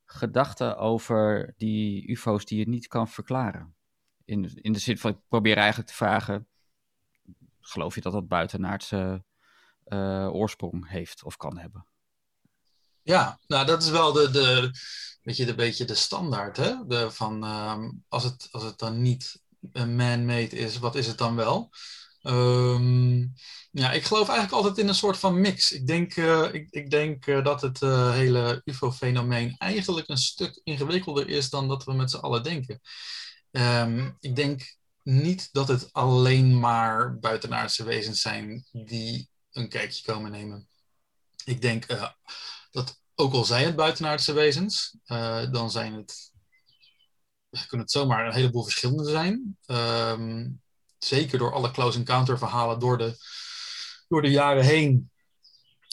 S4: gedachten over die UFO's die je niet kan verklaren? in, in de zin van, ik probeer eigenlijk te vragen, geloof je dat dat buitenaardse uh, oorsprong heeft of kan hebben?
S3: Ja, nou dat is wel de, de, weet je, de, beetje de standaard. Hè? De, van, ehm, als, het, als het dan niet man-made is, wat is het dan wel? Ehm, ja, ik geloof eigenlijk altijd in een soort van mix. Ik denk, uh, ik, ik denk uh, dat het uh, hele UFO-fenomeen eigenlijk een stuk ingewikkelder is dan dat we met z'n allen denken. Um, ik denk niet dat het alleen maar buitenaardse wezens zijn die een kijkje komen nemen. Ik denk dat ook al zijn het buitenaardse wezens, dan zijn het, kunnen het zomaar een heleboel verschillende zijn. Um, zeker door alle close encounter verhalen door de, door de jaren heen,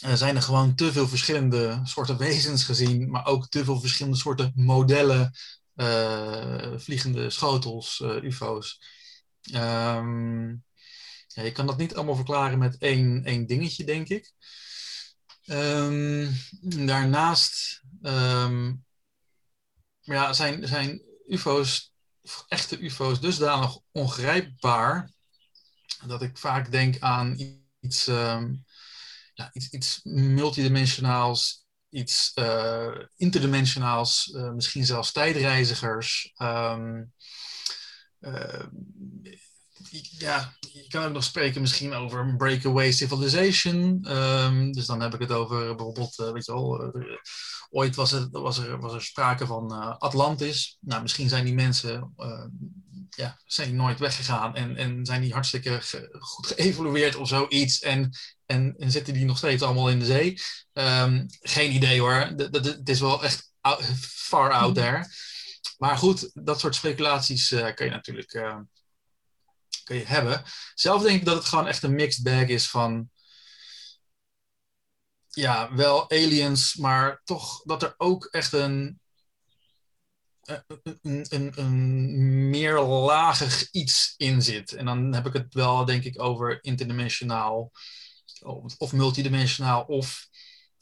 S3: uh, zijn er gewoon te veel verschillende soorten wezens gezien, maar ook te veel verschillende soorten modellen, uh, vliegende schotels, uh, UFO's. Um, ja, je kan dat niet allemaal verklaren met één, één dingetje, denk ik. Um, daarnaast um, ja, zijn, zijn UFO's echte UFO's dusdanig ongrijpbaar dat ik vaak denk aan iets, um, ja, iets, iets multidimensionaals, iets uh, interdimensionaals, uh, misschien zelfs tijdreizigers. Um, uh, ja, je kan ook nog spreken misschien over een breakaway civilization. Um, dus dan heb ik het over bijvoorbeeld, weet je wel, ooit was er, was er, was er sprake van uh, Atlantis. Nou, misschien zijn die mensen ja, zijn nooit weggegaan en, en zijn die hartstikke ge, goed geëvolueerd of zoiets. En, en, en zitten die nog steeds allemaal in de zee? Um, geen idee hoor. Het is wel echt out, far out mhm. there. Maar goed, dat soort speculaties kun je natuurlijk kun je hebben. Zelf denk ik dat het gewoon echt een mixed bag is van ja, wel aliens, maar toch dat er ook echt een, een, een, een meerlagig iets in zit. En dan heb ik het wel, denk ik, over interdimensionaal of multidimensionaal of,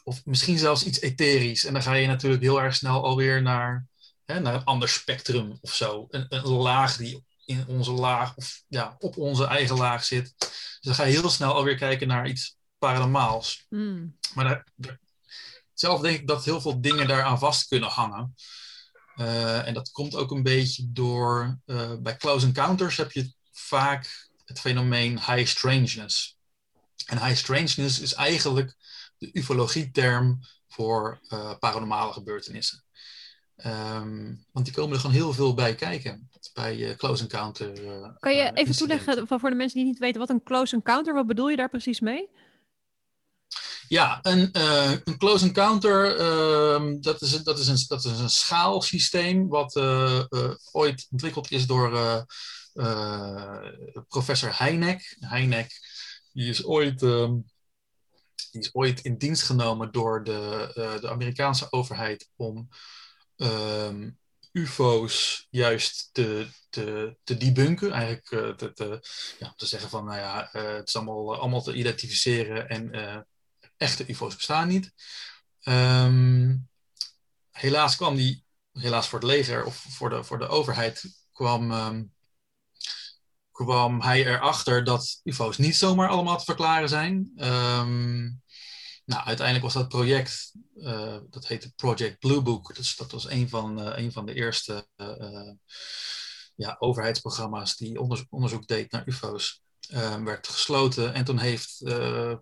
S3: of misschien zelfs iets etherisch. En dan ga je natuurlijk heel erg snel alweer naar, hè, naar een ander spectrum of zo. Een, een laag die in onze laag of ja, op onze eigen laag zit. Dus dan ga je heel snel alweer kijken naar iets paranormaals. Mm. Maar daar, zelf denk ik dat heel veel dingen daaraan vast kunnen hangen. Uh, en dat komt ook een beetje door. Uh, bij close encounters heb je vaak het fenomeen high strangeness. En high strangeness is eigenlijk de ufologie-term voor uh, paranormale gebeurtenissen. Um, want die komen er gewoon heel veel bij kijken bij close encounter.
S1: kan je even toeleggen voor de mensen die niet weten wat een close encounter, wat bedoel je daar precies mee?
S3: Ja, een, uh, een close encounter, uh, dat, is, dat, is een, dat is een schaalsysteem wat uh, ooit ontwikkeld is door professor Heineck. Heineck die is, ooit, ehm, die is ooit in dienst genomen door de, de Amerikaanse overheid om ehm, UFO's juist te, debunken. Eigenlijk te, te, ja, te zeggen van, nou ja, het is allemaal, allemaal te identificeren en echte UFO's bestaan niet. Um, helaas kwam die, helaas voor het leger of voor de, voor de overheid, kwam, um, kwam hij erachter dat UFO's niet zomaar allemaal te verklaren zijn. Um, nou, uiteindelijk was dat project, uh, dat heette Project Blue Book. Dus dat was een van, uh, een van de eerste uh, ja, overheidsprogramma's die onderzoek, deed naar UFO's. Werd gesloten. En toen heeft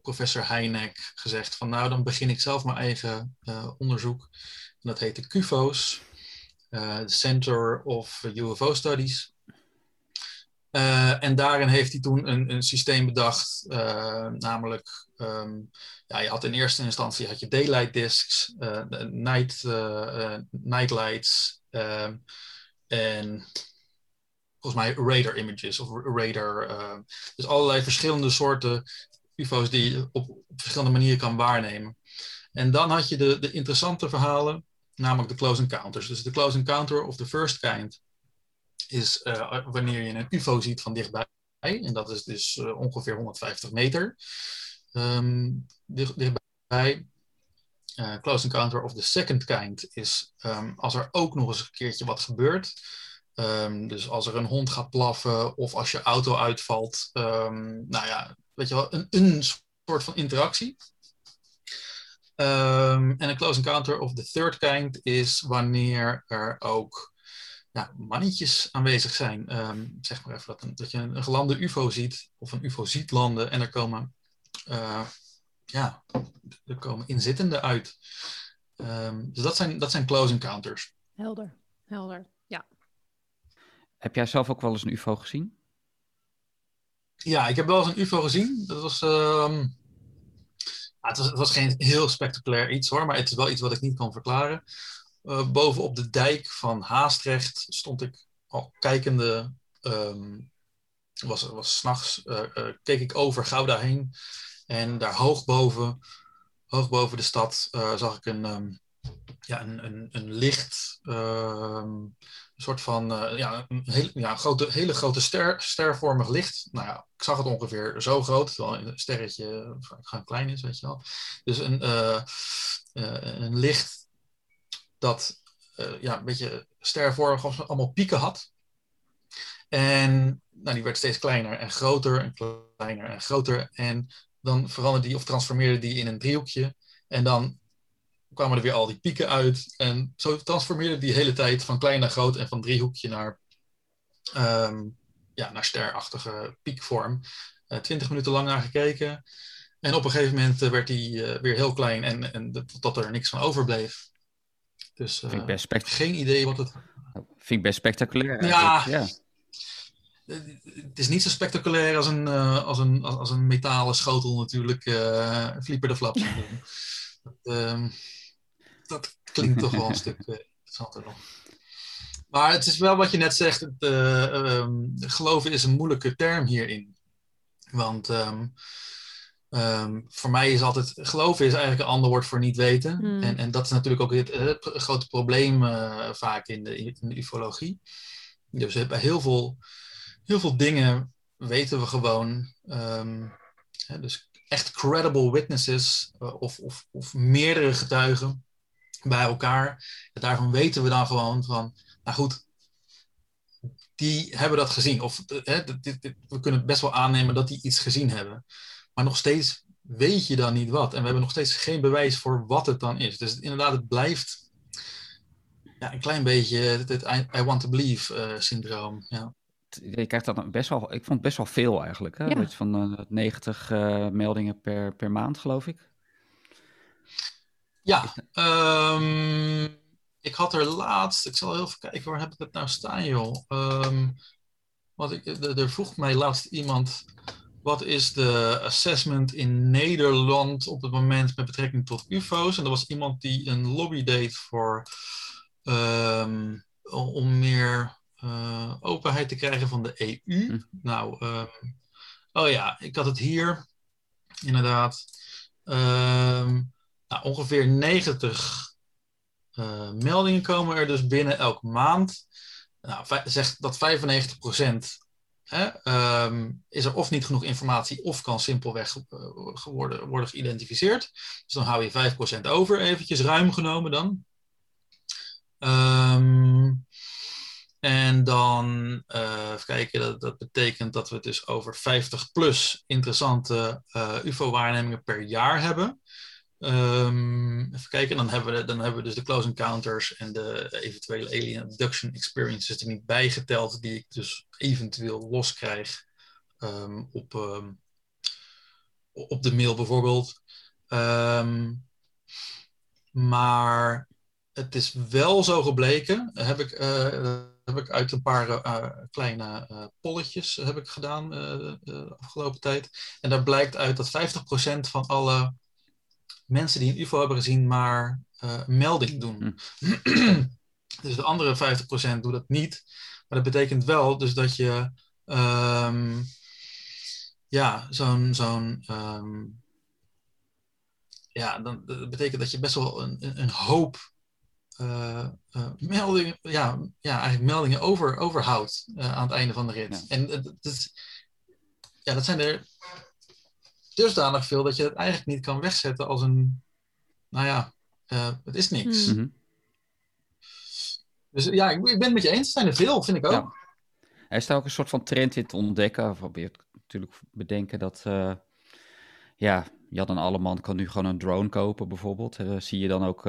S3: professor Heineck gezegd van nou, dan begin ik zelf mijn eigen onderzoek. En dat heette CUFO's, Center of UFO Studies. En daarin heeft hij toen een, een systeem bedacht, namelijk, um, ja, je had in eerste instantie had je daylight discs, night, night lights ehm, en volgens mij radar images of radar. Uh, dus allerlei verschillende soorten UFO's die je op, op, verschillende manieren kan waarnemen. En dan had je de, de interessante verhalen, namelijk de close encounters. Dus de close encounter of the first kind is uh, wanneer je een UFO ziet van dichtbij. En dat is dus uh, ongeveer 150 meter dicht, dichtbij. close encounter of the second kind is um, als er ook nog eens een keertje wat gebeurt Ehm, dus als er een hond gaat blaffen of als je auto uitvalt. Nou ja, weet je wel, een, een soort van interactie. En een close encounter of the third kind is wanneer er ook ja, mannetjes aanwezig zijn. zeg maar even dat, een, dat je een, gelande UFO ziet of een UFO ziet landen en er komen, uh, ja, er komen inzittenden uit. dus dat zijn, dat zijn close encounters.
S1: Helder, helder, ja.
S4: Heb jij zelf ook wel eens een UFO gezien?
S3: Ja, ik heb wel eens een UFO gezien. Dat was, uh, het, was het was geen heel spectaculair iets hoor, maar het is wel iets wat ik niet kan verklaren. Uh, bovenop de dijk van Haastrecht stond ik al kijkende. Um, was, was s'nachts, uh, keek ik over Gouda heen. En daar hoog boven, hoog boven de stad, zag ik een, um, ja, een, een, een licht. Ehm, een soort van ja, een hele, ja, grote, hele grote ster, stervormig licht. Nou ja, ik zag het ongeveer zo groot, terwijl een sterretje gewoon klein is, weet je wel. Dus een, een licht dat ja, een beetje stervormig allemaal pieken had. En nou, die werd steeds kleiner en groter en kleiner en groter. En dan veranderde die of transformeerde die in een driehoekje. En dan kwamen er weer al die pieken uit. En zo transformeerde die hele tijd van klein naar groot en van driehoekje naar, um, ja, naar sterachtige piekvorm. Uh, twintig minuten lang naar gekeken. En op een gegeven moment uh, werd die uh, weer heel klein en, en totdat er niks van overbleef. Dus
S4: Vind ik best
S3: geen idee wat het...
S4: Vind ik best spectaculair.
S3: Ja, ja. Het is niet zo spectaculair als een, als een, als, als een metalen schotel natuurlijk. Flieper de Flaps. um, dat klinkt toch wel een stuk uh, interessanter nog. Maar het is wel wat je net zegt, het, uh, um, geloven is een moeilijke term hierin. Want um, um, voor mij is altijd, geloven is eigenlijk een ander woord voor niet weten.
S1: Hmm.
S3: En, en dat is natuurlijk ook het, het grote probleem uh, vaak in de, in de ufologie. Dus bij heel veel, heel veel dingen weten we gewoon. Hè, dus echt credible witnesses of, of, of meerdere getuigen bij elkaar. Daarvan weten we dan gewoon van, nou goed, die hebben dat gezien. Of hè, dit, dit, we kunnen best wel aannemen dat die iets gezien hebben. Maar nog steeds weet je dan niet wat. En we hebben nog steeds geen bewijs voor wat het dan is. Dus inderdaad, het blijft ja, een klein beetje het, het I, I, want to believe uh, syndroom. Ja.
S4: Je krijgt dan best wel, ik vond best wel veel eigenlijk. Hè? Ja. Van uh, 90 uh, meldingen per, per maand, geloof ik.
S3: Ja, um, ik had er laatst, ik zal even kijken, waar heb ik het nou staan, joh? Um, wat ik, er vroeg mij laatst iemand, wat is de assessment in Nederland op het moment met betrekking tot UFO's? En er was iemand die een lobby deed voor, um, om meer uh, openheid te krijgen van de EU. Hm. Nou, oh ja, ik had het hier, inderdaad. Um, nou, ongeveer 90 uh, meldingen komen er dus binnen elke maand. Nou, zegt dat 95 procent um, is er of niet genoeg informatie of kan simpelweg uh, worden, geïdentificeerd. Dus dan hou je 5% over, eventjes ruim genomen dan. Um, en dan, uh, even kijken, dat, dat, betekent dat we dus over 50 plus interessante uh, UFO-waarnemingen per jaar hebben. Um, even kijken, dan hebben, we, dan hebben we dus de close encounters en de eventuele alien abduction experiences er niet bijgeteld, die ik dus eventueel los krijg um, op, um, op de mail bijvoorbeeld. maar het is wel zo gebleken, heb ik, uh, heb ik uit een paar uh, kleine uh, polletjes heb ik gedaan de afgelopen tijd. En daar blijkt uit dat 50% van alle mensen die een UFO hebben gezien maar uh, melding doen. Hm. dus de andere 50% doet dat niet. Maar dat betekent wel dus dat je um, ja, zo'n zo'n um, ja, dan dat betekent dat je best wel een, een hoop uh, uh, meldingen, ja, ja, eigenlijk meldingen over, overhoudt uh, aan het einde van de rit. Ja. En dat, ja, dat zijn er dusdanig veel dat je het eigenlijk niet kan wegzetten als een, nou ja, uh, het is niks.
S1: Hmm.
S4: Mm
S3: Dus ja, ik, ik ben het met je eens. Er zijn er veel, vind ik ook.
S4: Ja. Er is daar ook een soort van trend in te ontdekken. Of probeert natuurlijk bedenken dat, uh, ja, Jan Alleman kan nu gewoon een drone kopen bijvoorbeeld. Uh, zie je dan ook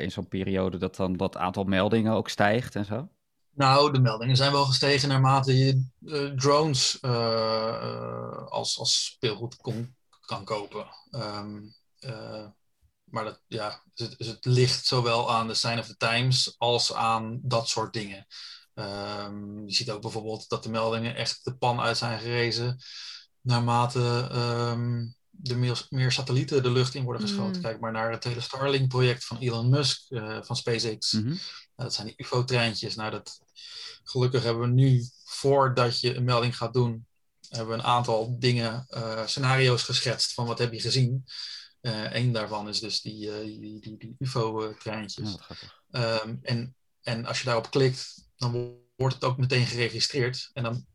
S4: in zo'n periode dat dan dat aantal meldingen ook stijgt en zo?
S3: Nou, de meldingen zijn wel gestegen naarmate je drones als, als speelgoed kon, kan kopen. Um, maar dat, ja, het, het, ligt zowel aan de Sign of the Times als aan dat soort dingen. Um, je ziet ook bijvoorbeeld dat de meldingen echt de pan uit zijn gerezen naarmate um, er meer, meer, satellieten de lucht in worden geschoten. Mm. Kijk maar naar het hele Starlink-project van Elon Musk uh, van SpaceX. Mm -hmm. nou, dat zijn die UFO-treintjes. Nou, dat, gelukkig hebben we nu, voordat je een melding gaat doen, hebben we een aantal dingen, uh, scenario's geschetst van wat heb je gezien. Uh, Eén daarvan is dus die, uh, die, die, die UFO-treintjes. Ja, um, en, en als je daarop klikt, dan wordt het ook meteen geregistreerd. En dan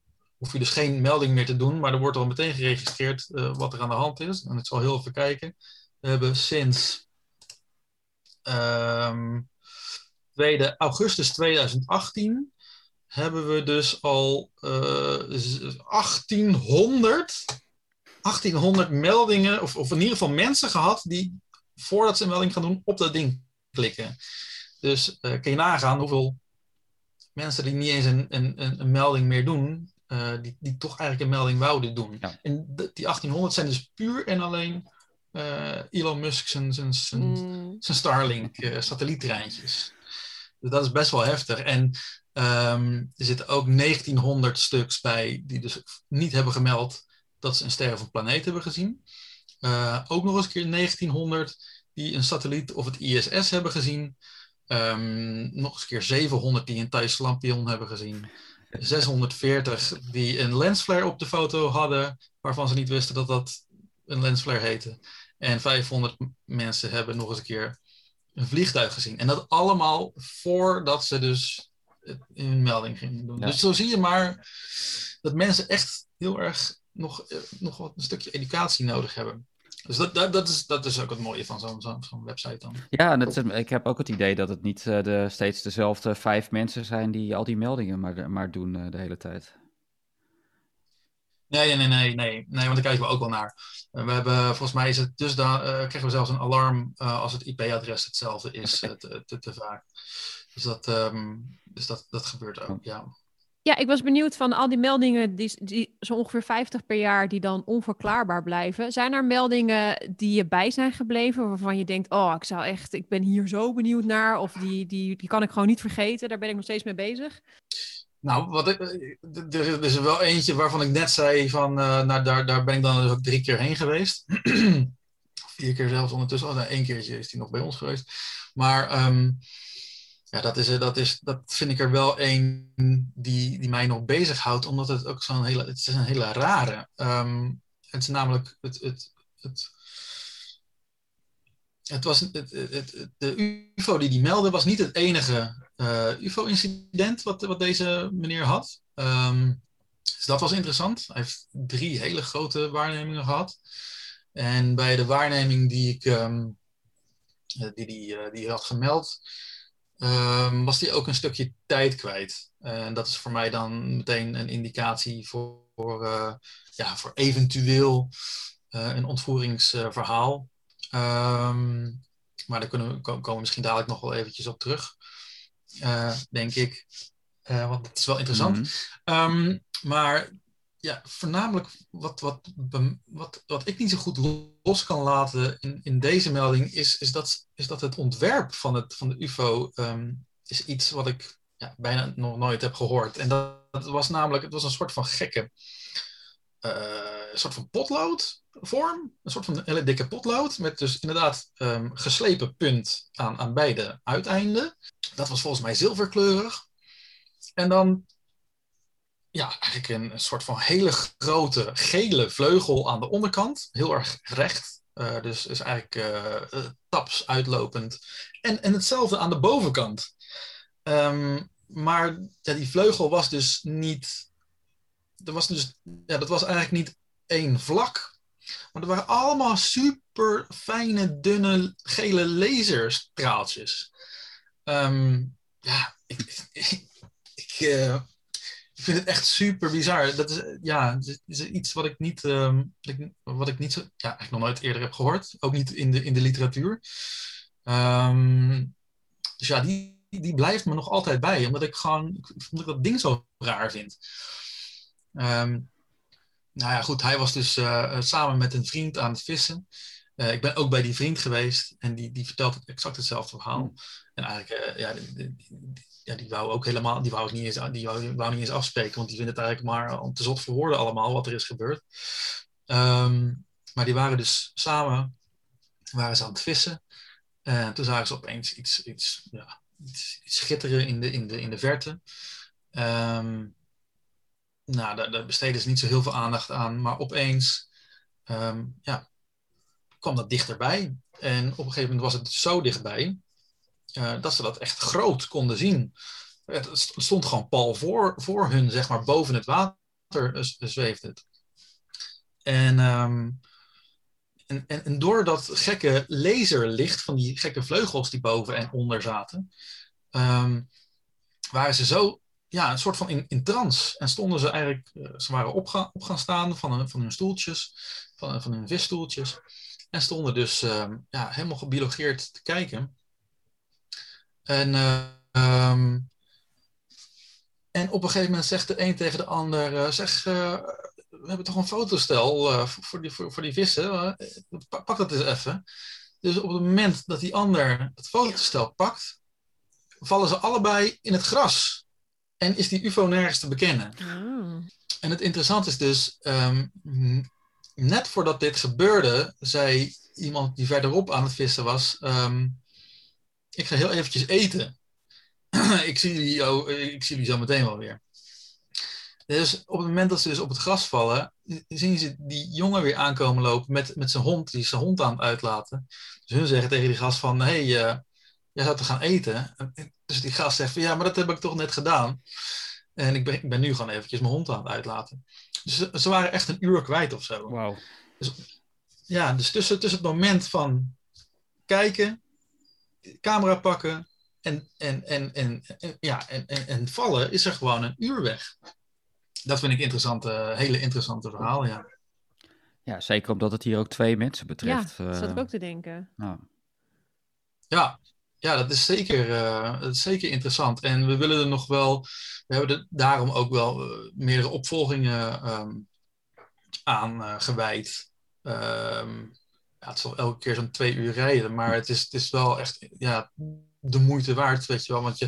S3: hoef je dus geen melding meer te doen, maar er wordt al meteen geregistreerd uh, wat er aan de hand is. En ik zal heel even kijken. We hebben sinds um, 2 augustus 2018 hebben we dus al 1800 1800 meldingen, of, of in ieder geval mensen gehad die voordat ze een melding gaan doen op dat ding klikken. Dus uh, kun je nagaan hoeveel mensen die niet eens een, een, een melding meer doen, uh, die, die toch eigenlijk een melding wouden doen. Ja. En de, die 1800 zijn dus puur en alleen uh, Elon Musk zijn, zijn, zijn, mm. zijn Starlink satelliettreintjes. Dus dat is best wel heftig. En um, er zitten ook 1900 stuks bij die dus niet hebben gemeld dat ze een ster of een planeet hebben gezien. Uh, ook nog eens een keer 1900 die een satelliet of het ISS hebben gezien. Um, nog eens een keer 700 die een Thijs lampion hebben gezien. 640 die een lensflare op de foto hadden, waarvan ze niet wisten dat dat een lensflare heette. En 500 mensen hebben nog eens een keer een vliegtuig gezien. En dat allemaal voordat ze dus hun melding gingen doen. Ja. Dus zo zie je maar dat mensen echt heel erg nog, eh, nog wat een stukje educatie nodig hebben. Dus dat, dat, dat, is, dat is ook het mooie van zo'n zo, zo website dan.
S4: Ja, dat is, ik heb ook het idee dat het niet uh, de, steeds dezelfde vijf mensen zijn die al die meldingen maar, maar doen uh, de hele tijd.
S3: Nee, nee, nee, nee, nee, want daar kijken we ook wel naar. Uh, we hebben, volgens mij is het dus dan, krijgen we zelfs een alarm als het IP-adres hetzelfde is te, te, te, vaak. Dus dat, um, dus dat, dat gebeurt ook, ja.
S1: Ja, ik was benieuwd van al die meldingen, die, die zo ongeveer 50 per jaar, die dan onverklaarbaar blijven. Zijn er meldingen die je bij zijn gebleven, waarvan je denkt, oh, ik zou echt, ik ben hier zo benieuwd naar, of die, die, die kan ik gewoon niet vergeten, daar ben ik nog steeds mee bezig?
S3: Nou, wat ik, er is er wel eentje waarvan ik net zei van, uh, nou, daar, daar ben ik dan dus ook drie keer heen geweest. Vier keer zelfs ondertussen. Oh, nou, één keertje is die nog bij ons geweest. Maar um, ja, dat, is, dat, is, dat vind ik er wel een die, die mij nog bezighoudt, omdat het ook zo'n hele, het is een hele rare. Um, het is namelijk het, het, het, het was het, het, de UFO die die meldde was niet het enige uh, UFO-incident wat, wat deze meneer had. Um, dus dat was interessant. Hij heeft drie hele grote waarnemingen gehad. En bij de waarneming die ik um, die, die, uh, die had gemeld, um, was die ook een stukje tijd kwijt. En dat is voor mij dan meteen een indicatie voor, voor, uh, ja, voor eventueel uh, een ontvoeringsverhaal. Um, maar daar kunnen we, komen we misschien dadelijk nog wel eventjes op terug, uh, denk ik. want het is wel interessant. Mm -hmm. um, maar ja, voornamelijk wat, wat, wat, wat ik niet zo goed los kan laten in, in deze melding is, is, dat, is dat het ontwerp van, het, van de UFO um, is iets wat ik ja, bijna nog nooit heb gehoord. En dat, was namelijk, het was een soort van gekke, uh, een soort van potloodvorm, een soort van hele dikke potlood met dus inderdaad um, geslepen punt aan, aan beide uiteinden. Dat was volgens mij zilverkleurig. En dan ja, eigenlijk een, soort van hele grote gele vleugel aan de onderkant. Heel erg recht. Uh, dus is eigenlijk uh, taps uitlopend. En, en hetzelfde aan de bovenkant. Um, maar die vleugel was dus niet. Er was dus, ja, dat was eigenlijk niet één vlak. Maar er waren allemaal super fijne, dunne, gele laserstraaltjes. Um, ja, ik, ik, eh, ik vind het echt super bizar. Dat is, ja, is iets wat ik niet, ehm, wat ik niet ja, eigenlijk nog nooit eerder heb gehoord. Ook niet in de, in de literatuur. Ehm, dus ja, die, die blijft me nog altijd bij, omdat ik gewoon, omdat ik dat ding zo raar vind. Ehm, nou ja, goed, hij was dus eh, samen met een vriend aan het vissen. Uh, ik ben ook bij die vriend geweest en die, die vertelt exact hetzelfde verhaal. Hmm. En eigenlijk, uh, ja, ja, die wou ook helemaal, die wou, niet eens, die wou, wou niet eens afspreken, want die vinden het eigenlijk maar om te zot voor woorden allemaal wat er is gebeurd. Um, maar die waren dus samen, waren ze aan het vissen. En toen zagen ze opeens iets, iets, ja, iets, iets schitteren in de, in de, in de verte. Um, nou, daar, daar, besteden ze niet zo heel veel aandacht aan, maar opeens um, ja, kwam dat dichterbij. En op een gegeven moment was het zo dichtbij uh, dat ze dat echt groot konden zien. Het stond gewoon pal voor, voor hun, zeg maar, boven het water uh, zweefde het. En, um, en, en, en, door dat gekke laserlicht van die gekke vleugels die boven en onder zaten, um, waren ze zo ja, een soort van in, in trance. En stonden ze eigenlijk, uh, ze waren op gaan, op gaan staan van hun, van hun stoeltjes, van, van hun visstoeltjes. En stonden dus um, ja, helemaal gebiologeerd te kijken. En, uh, en op een gegeven moment zegt de een tegen de ander: uh, Zeg, uh, we hebben toch een fotostel uh, voor, die, voor, voor die vissen? Pak, pak dat eens even. Dus op het moment dat die ander het fotostel pakt, vallen ze allebei in het gras. En is die UFO nergens te bekennen. Oh. En het interessante is dus, um, net voordat dit gebeurde, zei iemand die verderop aan het vissen was: um, Ik ga heel eventjes eten. ik, zie jullie, ik zie zo meteen wel weer. Dus op het moment dat ze dus op het gras vallen, zien ze die jongen weer aankomen lopen met, met zijn hond, die is zijn hond aan het uitlaten. Dus hun zeggen tegen die gast van, hé, hey, uh, jij zou te gaan eten? En, dus die gast zegt van, ja, maar dat heb ik toch net gedaan. En ik ben, ik ben nu gewoon eventjes mijn hond aan het uitlaten. Dus ze, ze waren echt een uur kwijt of zo.
S4: Wow.
S3: Dus, ja, dus tussen, tussen het moment van kijken, camera pakken en, en, en, en, en ja, en, en, en, vallen, is er gewoon een uur weg. Dat vind ik interessante, hele interessante verhaal, ja.
S4: Ja, zeker omdat het hier ook twee mensen betreft.
S1: Ja, dat zat ik ook te denken.
S3: Nou. Ja, ja, dat is, zeker, uh, dat is zeker interessant. En we willen er nog wel, we hebben er daarom ook wel uh, meerdere opvolgingen um, aan uh, gewijd. Um, ja, het wel elke keer zo'n twee uur rijden, maar het is, het is wel echt ja, de moeite waard, weet je wel. Want je,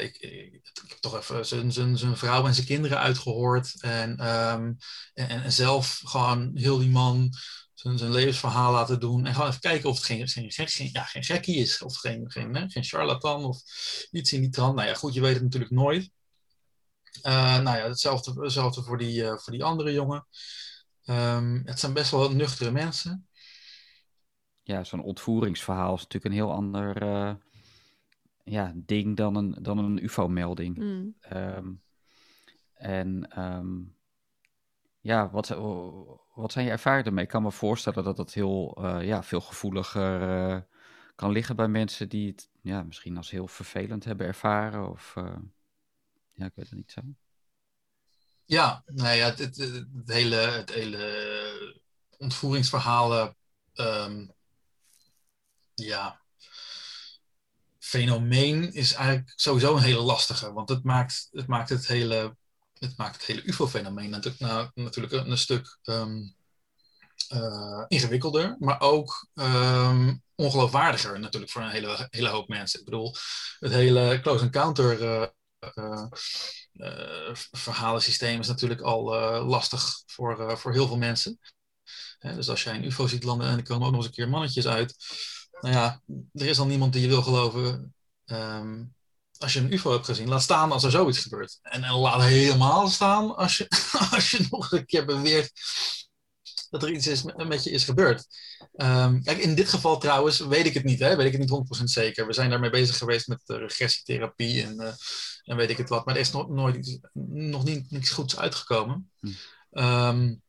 S3: ik, ik, heb toch even zijn, vrouw en zijn kinderen uitgehoord. En, um, en, en zelf gewoon heel die man zijn, zijn levensverhaal laten doen. En gewoon even kijken of het geen, geen, geen, ja, geen gekkie is. Of geen, geen, hè, geen charlatan of iets in die trant. Nou ja, goed, je weet het natuurlijk nooit. Uh, nou ja, hetzelfde, hetzelfde voor, die, uh, voor die andere jongen. Um, het zijn best wel nuchtere mensen.
S4: Ja, zo'n ontvoeringsverhaal is natuurlijk een heel ander uh, ja, ding dan een, dan een UFO-melding. Mm. Um, en um, ja, wat, wat zijn je ervaringen ermee? Ik kan me voorstellen dat dat heel uh, ja, veel gevoeliger uh, kan liggen bij mensen die het ja, misschien als heel vervelend hebben ervaren. Of uh, ja, ik weet het niet zo.
S3: Ja, nou ja, het, hele, het hele ontvoeringsverhalen, um, ja, fenomeen is eigenlijk sowieso een hele lastige. Want het maakt het, maakt het hele het maakt het hele UFO-fenomeen natuurlijk, natuurlijk een, stuk um, uh, ingewikkelder, maar ook um, ongeloofwaardiger natuurlijk voor een hele, hele hoop mensen. Ik bedoel, het hele close encounter uh, uh, verhalensysteem is natuurlijk al lastig voor, voor heel veel mensen. dus als jij een UFO ziet landen en er komen ook nog eens een keer mannetjes uit, nou ja, er is al niemand die je wil geloven. Um, als je een UFO hebt gezien, laat staan als er zoiets gebeurt. En, en laat helemaal staan als je, als je nog een keer beweert dat er iets is, met je is gebeurd. Um, kijk, in dit geval trouwens weet ik het niet, hè? weet ik het niet 100% zeker. We zijn daarmee bezig geweest met uh, regressietherapie en, uh, en weet ik het wat. Maar er is nog, nooit nog niet, niks goeds uitgekomen. Hm. Um,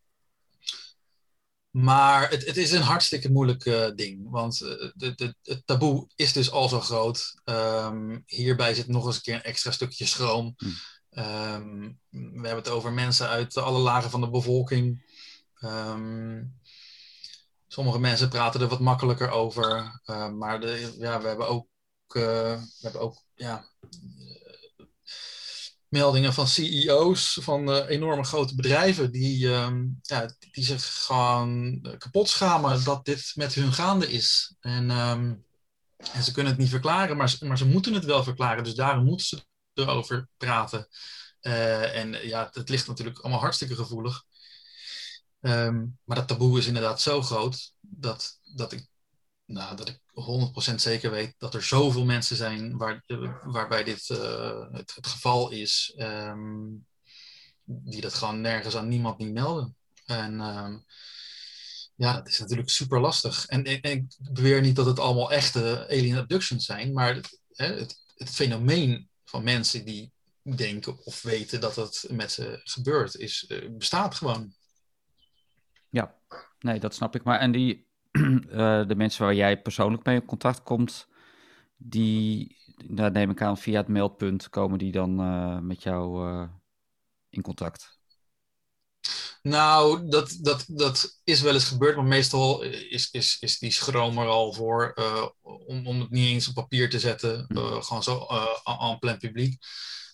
S3: Maar het, het is een hartstikke moeilijk uh, ding. Want de, de, het taboe is dus al zo groot. Um, hierbij zit nog eens een keer een extra stukje schroom.
S4: Hm.
S3: Um, we hebben het over mensen uit alle lagen van de bevolking. Um, sommige mensen praten er wat makkelijker over. Uh, maar de, ja, we hebben ook, uh, we hebben ook ja, meldingen van CEO's van uh, enorme grote bedrijven die, um, ja, die zich gewoon kapot schamen dat dit met hun gaande is. En, um, en ze kunnen het niet verklaren, maar, maar ze moeten het wel verklaren. Dus daarom moeten ze erover praten. Uh, en ja, het ligt natuurlijk allemaal hartstikke gevoelig. Um, maar dat taboe is inderdaad zo groot dat, dat ik nou, dat ik 100% zeker weet dat er zoveel mensen zijn waar, waarbij dit uh, het, geval is, um, die dat gewoon nergens aan niemand niet melden. En um, ja, dat is natuurlijk super lastig. En, ik beweer niet dat het allemaal echte alien abductions zijn, maar het, het, het fenomeen van mensen die denken of weten dat het met ze gebeurt, is, uh, bestaat gewoon.
S4: Ja, nee, dat snap ik. Maar en die, de mensen waar jij persoonlijk mee in contact komt, die, daar neem ik aan, via het meldpunt komen die dan uh, met jou uh, in contact?
S3: Nou, dat, dat, dat is wel eens gebeurd, maar meestal is, is, is die schroom er al voor om, om het niet eens op papier te zetten, mm. gewoon zo aan plein publiek.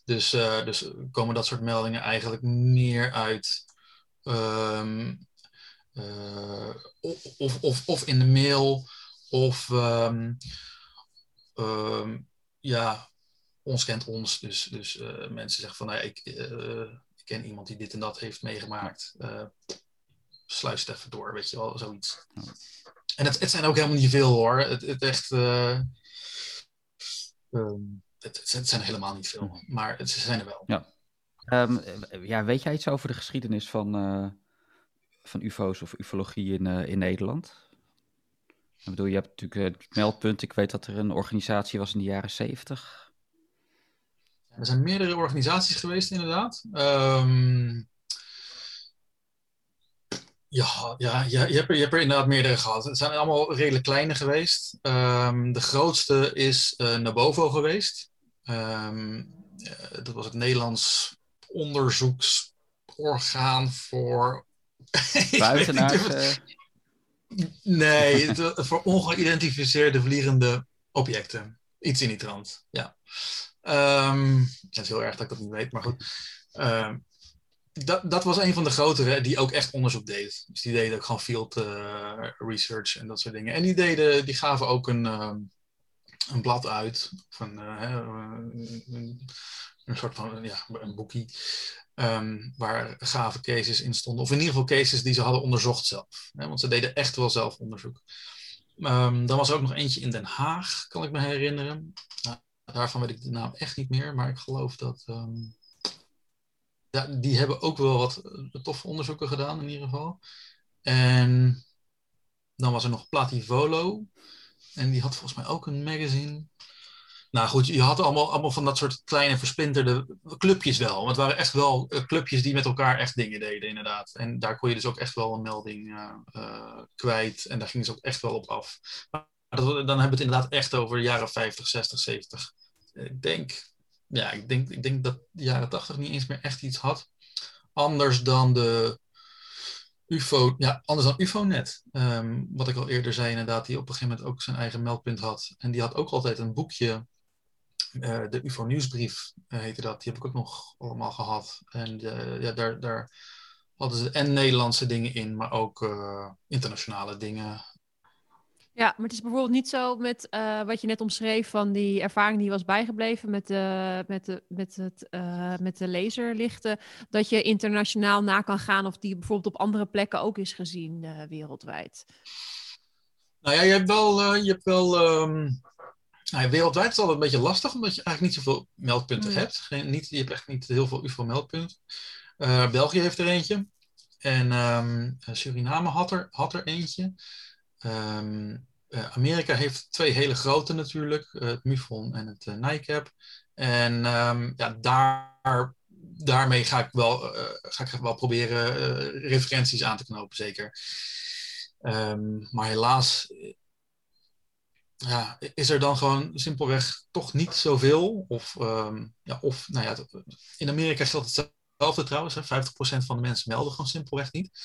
S3: Dus, dus komen dat soort meldingen eigenlijk meer uit um, uh, of, of, of in de mail, of um, um, ja, ons kent ons. Dus, dus uh, mensen zeggen van, nou, ik, uh, ik, ken iemand die dit en dat heeft meegemaakt. sluis het even door, weet je wel, zoiets. En het, het zijn ook helemaal niet veel hoor. Het, het echt. Um, het, het, zijn helemaal niet veel, maar het, ze zijn er wel.
S4: Ja. Ja, weet jij iets over de geschiedenis van van UFO's of ufologie in, uh, in Nederland? Ik bedoel, je hebt natuurlijk het meldpunt. Ik weet dat er een organisatie was in de jaren zeventig.
S3: Er zijn meerdere organisaties geweest, inderdaad. Um, ja, ja, ja je, hebt er, je er inderdaad meerdere gehad. Het zijn allemaal redelijk kleine geweest. Um, de grootste is uh, Nabovo geweest. Um, dat was het Nederlands onderzoeksorgaan voor
S4: Buitenaars? Uh...
S3: Nee, voor ongeïdentificeerde vliegende objecten. Iets in die trant, ja. Um, het is heel erg dat ik dat niet weet, maar goed. Um, dat, dat was een van de grotere die ook echt onderzoek deed. Dus die deden ook gewoon field uh, research en dat soort dingen. En die, deden, die gaven ook een, uh, een blad uit, van uh, een, een, soort van ja, een boekie. Um, waar gave cases in stonden. Of in ieder geval cases die ze hadden onderzocht zelf. Hè, want ze deden echt wel zelf onderzoek. Um, dan was er ook nog eentje in Den Haag, kan ik me herinneren. Nou, daarvan weet ik de naam echt niet meer. Maar ik geloof dat... Ja, die hebben ook wel wat uh, toffe onderzoeken gedaan in ieder geval. En dan was er nog Plativolo. En die had volgens mij ook een magazine. Nou goed, je had allemaal, allemaal van dat soort kleine versplinterde clubjes wel. Want het waren echt wel uh, clubjes die met elkaar echt dingen deden, inderdaad. En daar kon je dus ook echt wel een melding uh, uh, kwijt. En daar gingen ze ook echt wel op af. Maar dan hebben we het inderdaad echt over de jaren 50, 60, 70. Ik denk, ja, ik denk, ik denk dat de jaren 80 niet eens meer echt iets had. Anders dan de UFO, ja, anders dan UFONet. Um, wat ik al eerder zei, inderdaad, die op een gegeven moment ook zijn eigen meldpunt had. En die had ook altijd een boekje uh, de UFO nieuwsbrief uh, heette dat. Die heb ik ook nog allemaal gehad. En uh, ja, daar, daar hadden ze en Nederlandse dingen in, maar ook internationale dingen.
S1: Ja, maar het is bijvoorbeeld niet zo met wat je net omschreef van die ervaring die was bijgebleven met de, met de, met het, met de laserlichten, dat je internationaal na kan gaan of die bijvoorbeeld op andere plekken ook is gezien wereldwijd.
S3: Nou ja, je hebt wel, je hebt wel um nou, wereldwijd is het altijd een beetje lastig, omdat je eigenlijk niet zoveel meldpunten mm. hebt. Geen, niet, je hebt echt niet heel veel UFO-meldpunten. Uh, België heeft er eentje. En um, Suriname had er, had er eentje. Um, uh, Amerika heeft twee hele grote natuurlijk. Uh, het MUFON en het uh, NICAP. En um, ja, daar, daarmee ga ik wel, ga ik wel proberen referenties aan te knopen, zeker. Ehm, maar helaas ja, is er dan gewoon simpelweg toch niet zoveel. Of, um, ja, of nou ja, in Amerika geldt hetzelfde trouwens. Hè, 50% van de mensen melden gewoon simpelweg niet.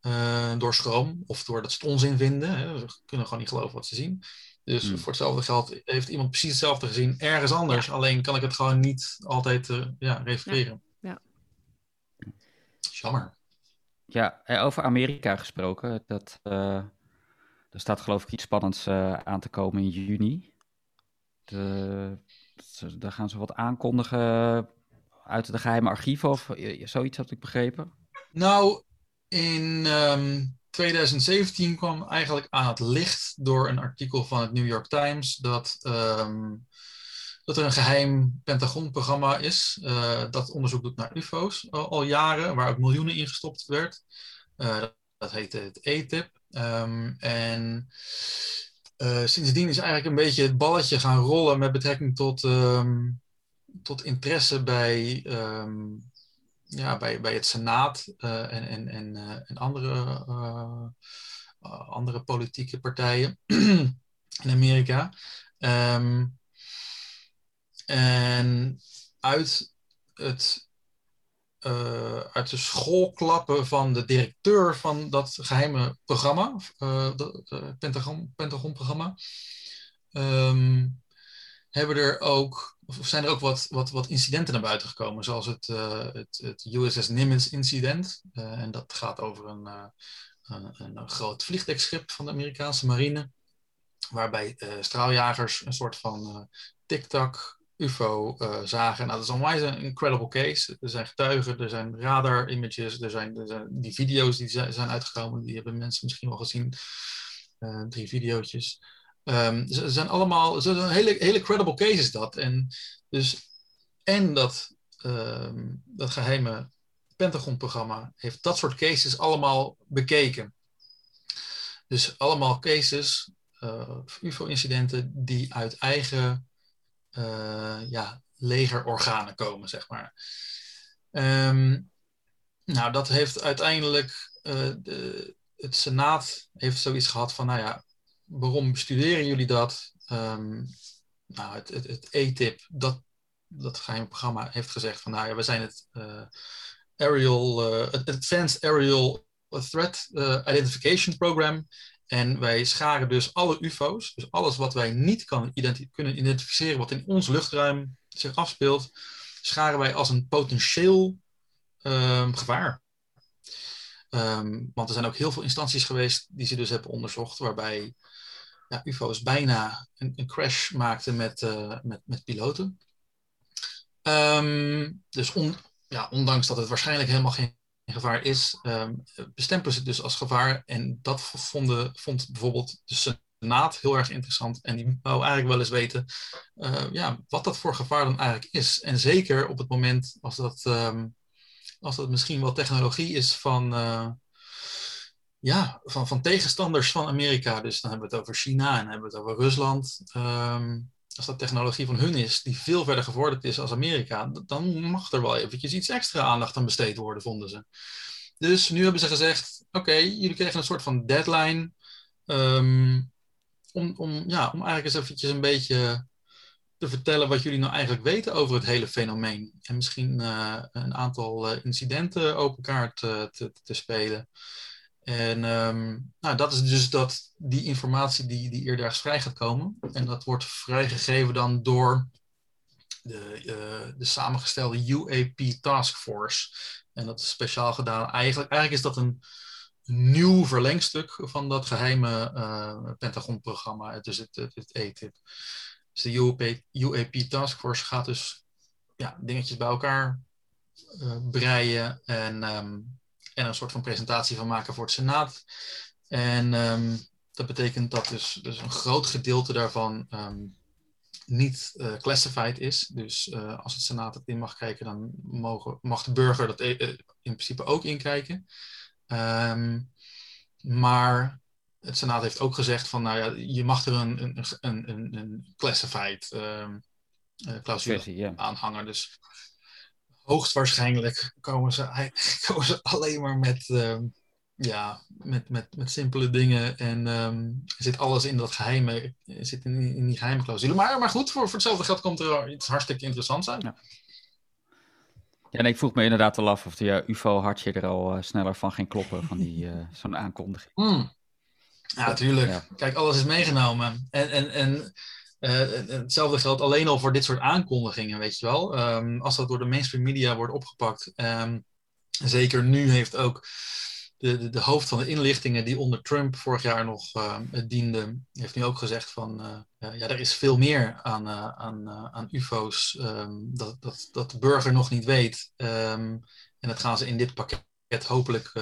S3: Uh, door schroom of doordat ze het onzin vinden. Hè. Ze kunnen gewoon niet geloven wat ze zien. Dus hmm. voor hetzelfde geld heeft iemand precies hetzelfde gezien ergens anders. Alleen kan ik het gewoon niet altijd uh, ja, refereren. Ja. ja. Jammer.
S4: Ja, over Amerika gesproken. Dat, uh, er staat geloof ik iets spannends uh, aan te komen in juni. De, daar gaan ze wat aankondigen uit de geheime archieven of zoiets had ik begrepen.
S3: Nou, in um, 2017 kwam eigenlijk aan het licht door een artikel van het New York Times dat, um, dat er een geheim Pentagon-programma is dat onderzoek doet naar UFO's al, jaren, waar ook miljoenen in gestopt werd. Dat heette het ETIP. Um, en uh, sindsdien is eigenlijk een beetje het balletje gaan rollen met betrekking tot, um, tot interesse bij ja, bij, bij het Senaat uh, en, en, en, uh, en andere, andere politieke partijen in Amerika. En uit, het, uit de schoolklappen van de directeur van dat geheime programma, het Pentagon, Pentagon-programma, um, hebben er ook, of zijn er ook wat, wat, wat incidenten naar buiten gekomen, zoals het, uh, het, het USS Nimitz incident. Uh, en dat gaat over een, uh, een, een, groot vliegdekschip van de Amerikaanse marine, waarbij straaljagers een soort van tic-tac UFO zagen. Nou, dat is onwijs een incredible case. Er zijn getuigen, er zijn radar images, er zijn, die video's die zijn uitgekomen, die hebben mensen misschien wel gezien. drie video's. Um, ze zijn allemaal, ze zijn hele, hele credible cases dat. En, dus, en dat, um, dat geheime Pentagon-programma heeft dat soort cases allemaal bekeken. Dus allemaal cases, uh, UFO-incidenten, die uit eigen ja, legerorganen komen, zeg maar. Um, nou, dat heeft uiteindelijk, uh, de, het Senaat heeft zoiets gehad van, nou ja, waarom bestuderen jullie dat? Um, nou, het, het, het E-tip, dat, dat geheime programma, heeft gezegd van nou ja, we zijn het uh, Aerial, uh, Advanced Aerial Threat Identification Program. En wij scharen dus alle UFO's, dus alles wat wij niet kan kunnen identificeren, wat in ons luchtruim zich afspeelt, scharen wij als een potentieel um, gevaar. Um, want er zijn ook heel veel instanties geweest die ze dus hebben onderzocht, waarbij ja, UFO's bijna een, een crash maakten met, uh, met, met piloten. Um, dus ja, ondanks dat het waarschijnlijk helemaal geen gevaar is, um, bestempelen ze het dus als gevaar. En dat vonden, vond bijvoorbeeld de Senaat heel erg interessant. En die wou eigenlijk wel eens weten uh, ja, wat dat voor gevaar dan eigenlijk is. En zeker op het moment als dat, um, als dat misschien wel technologie is van, uh, ja, van, van tegenstanders van Amerika. Dus dan hebben we het over China en hebben we het over Rusland. Um, als dat technologie van hun is, die veel verder gevorderd is als Amerika, dan mag er wel eventjes iets extra aandacht aan besteed worden, vonden ze. Dus nu hebben ze gezegd: oké, jullie krijgen een soort van deadline. Um, om, om, ja, om eigenlijk eens eventjes een beetje te vertellen wat jullie nou eigenlijk weten over het hele fenomeen. En misschien uh, een aantal uh, incidenten open kaart te, te, spelen. En um, nou, dat is dus dat, die informatie die, die eerder vrij gaat komen. En dat wordt vrijgegeven dan door de, uh, de samengestelde UAP Task Force. En dat is speciaal gedaan. Eigenlijk, eigenlijk is dat een, nieuw verlengstuk van dat geheime uh, Pentagon-programma. Dus het, het, het ETIP. Dus de UAP, UAP Task Force gaat dus ja, dingetjes bij elkaar uh, breien. En um, en een soort van presentatie van maken voor het Senaat. En um, dat betekent dat dus, dus een groot gedeelte daarvan um, niet uh, classified is. Dus uh, als het Senaat het in mag kijken, dan mogen, mag de burger dat uh, in principe ook inkijken. Um, maar het Senaat heeft ook gezegd van, nou ja, je mag er een, een, een, een, classified clausule ja. aanhangen. Dus hoogstwaarschijnlijk komen ze, komen ze alleen maar met, uh, ja, met, met, met simpele dingen. En ehm, zit alles in dat geheime, zit in, in die geheime clausule. Maar, maar goed, voor, voor hetzelfde geld komt er iets hartstikke interessants uit.
S4: Ja. Ja, en ik vroeg me inderdaad al af of de uh, UFO-hartje er al uh, sneller van ging kloppen, van die uh, zo'n aankondiging.
S3: Mm. Ja, tuurlijk. Ja. Kijk, alles is meegenomen. En, en, en hetzelfde geldt alleen al voor dit soort aankondigingen, weet je wel. Um, als dat door de mainstream media wordt opgepakt. Um, zeker nu heeft ook de, de, de, hoofd van de inlichtingen die onder Trump vorig jaar nog diende, heeft nu ook gezegd van ja, er is veel meer aan, aan, aan UFO's dat, dat, dat de burger nog niet weet. en dat gaan ze in dit pakket hopelijk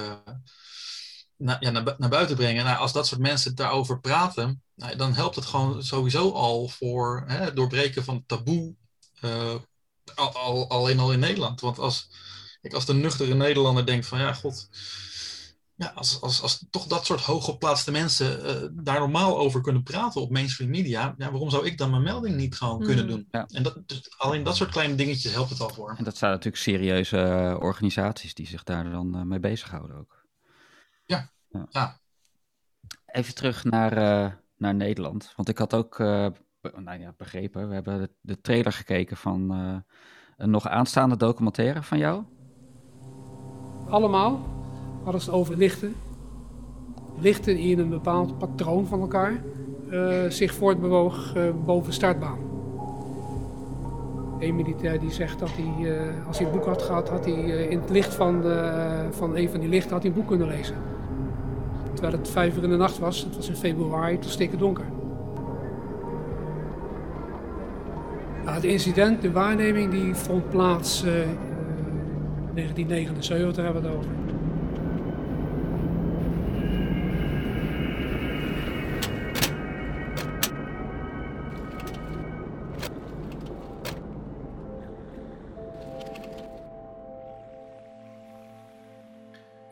S3: na, ja, naar, naar buiten brengen. Nou, als dat soort mensen daarover praten, nou, dan helpt het gewoon sowieso al voor hè, het doorbreken van het taboe. Uh, al, al, alleen al in Nederland. Want als, ik, als de nuchtere Nederlander denkt van ja, god. Ja, als, als, als toch dat soort hooggeplaatste mensen uh, daar normaal over kunnen praten op mainstream media, ja, waarom zou ik dan mijn melding niet gewoon mm. kunnen doen?
S4: Ja.
S3: En dat, dus alleen dat soort kleine dingetjes helpt het al voor.
S4: En dat zijn natuurlijk serieuze uh, organisaties die zich daar dan mee bezighouden ook.
S3: Ja. ja. ja.
S4: Even terug naar, uh, naar Nederland. Want ik had ook uh, nou ja, begrepen, we hebben de, de trailer gekeken van uh, een nog aanstaande documentaire van jou.
S5: Allemaal hadden ze het over lichten. Lichten die in een bepaald patroon van elkaar zich voortbewoog boven de startbaan. Een militair die zegt dat hij, als hij het boek had gehad, had hij in het licht van, van een van die lichten had hij een boek kunnen lezen. Terwijl het vijf uur in de nacht was, het was in februari, het was stikken donker. Nou, het incident, de waarneming, die vond plaats uh, 1979, daar hebben we het over.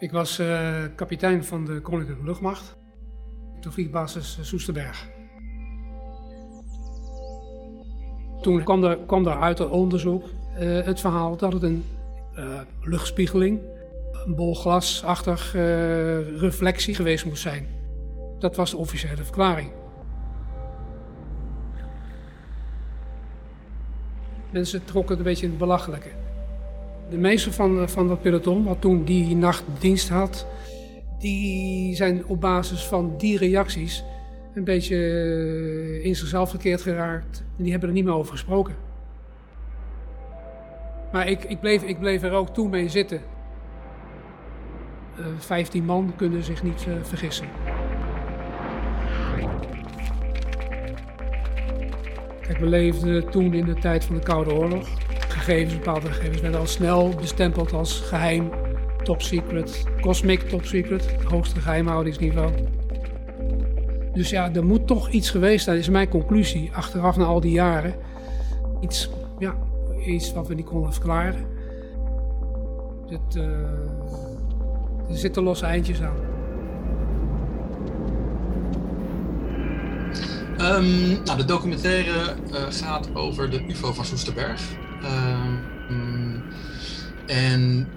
S5: Ik was uh, kapitein van de Koninklijke Luchtmacht, de vliegbasis Soesterberg. Toen kwam, er, kwam daar uit het onderzoek uh, het verhaal dat het een uh, luchtspiegeling, een bol glasachtig reflectie geweest moest zijn. Dat was de officiële verklaring. Mensen trokken het een beetje in het belachelijke. De meeste van, van dat peloton, wat toen die nacht dienst had, die zijn op basis van die reacties een beetje in zichzelf verkeerd geraakt. En die hebben er niet meer over gesproken. Maar ik, ik, bleef, ik bleef er ook toen mee zitten. Vijftien uh, man kunnen zich niet vergissen. We leefden toen in de tijd van de Koude Oorlog bepaalde gegevens werden al snel bestempeld als geheim, top secret, cosmic top secret, het hoogste geheimhoudingsniveau. Dus ja, er moet toch iets geweest zijn, is mijn conclusie, achteraf na al die jaren. Iets, ja, iets wat we niet konden verklaren. Uh, er zitten losse eindjes aan.
S3: Um, nou, de documentaire uh, gaat over de UFO van Soesterberg. Um, en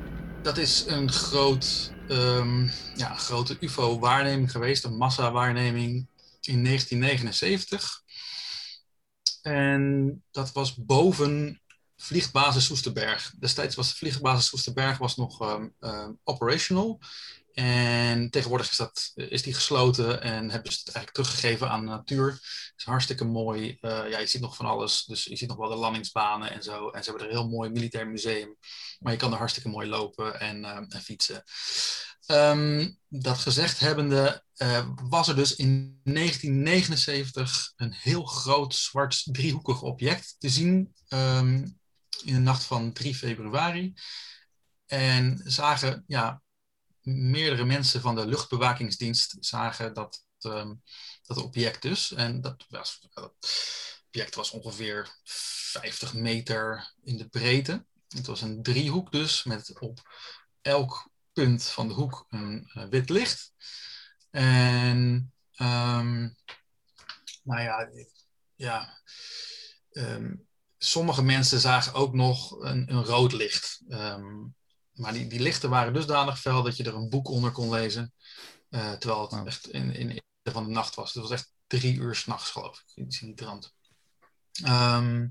S3: dat is een groot, um, ja, grote UFO-waarneming geweest, een massa-waarneming in 1979. En dat was boven vliegbasis Soesterberg. Destijds was de vliegbasis Soesterberg was nog um, operational. En tegenwoordig is, dat, is die gesloten en hebben ze het eigenlijk teruggegeven aan de natuur. Het is hartstikke mooi. Uh, ja, je ziet nog van alles. Dus je ziet nog wel de landingsbanen en zo. En ze hebben er een heel mooi militair museum. Maar je kan er hartstikke mooi lopen en, en fietsen. Um, dat gezegd hebbende uh, was er dus in 1979 een heel groot zwart driehoekig object te zien um, in de nacht van 3 februari. En zagen ja, meerdere mensen van de luchtbewakingsdienst zagen dat, um, dat object dus. En dat, was, object was ongeveer 50 meter in de breedte. Het was een driehoek dus, met op elk punt van de hoek een uh, wit licht. En um, nou ja, ja um, sommige mensen zagen ook nog een, een rood licht. Maar die, die lichten waren dusdanig fel dat je er een boek onder kon lezen. Eh, terwijl het echt in, in, van de nacht was. Het was echt drie uur s'nachts, geloof ik. Iets in die trant. Ehm,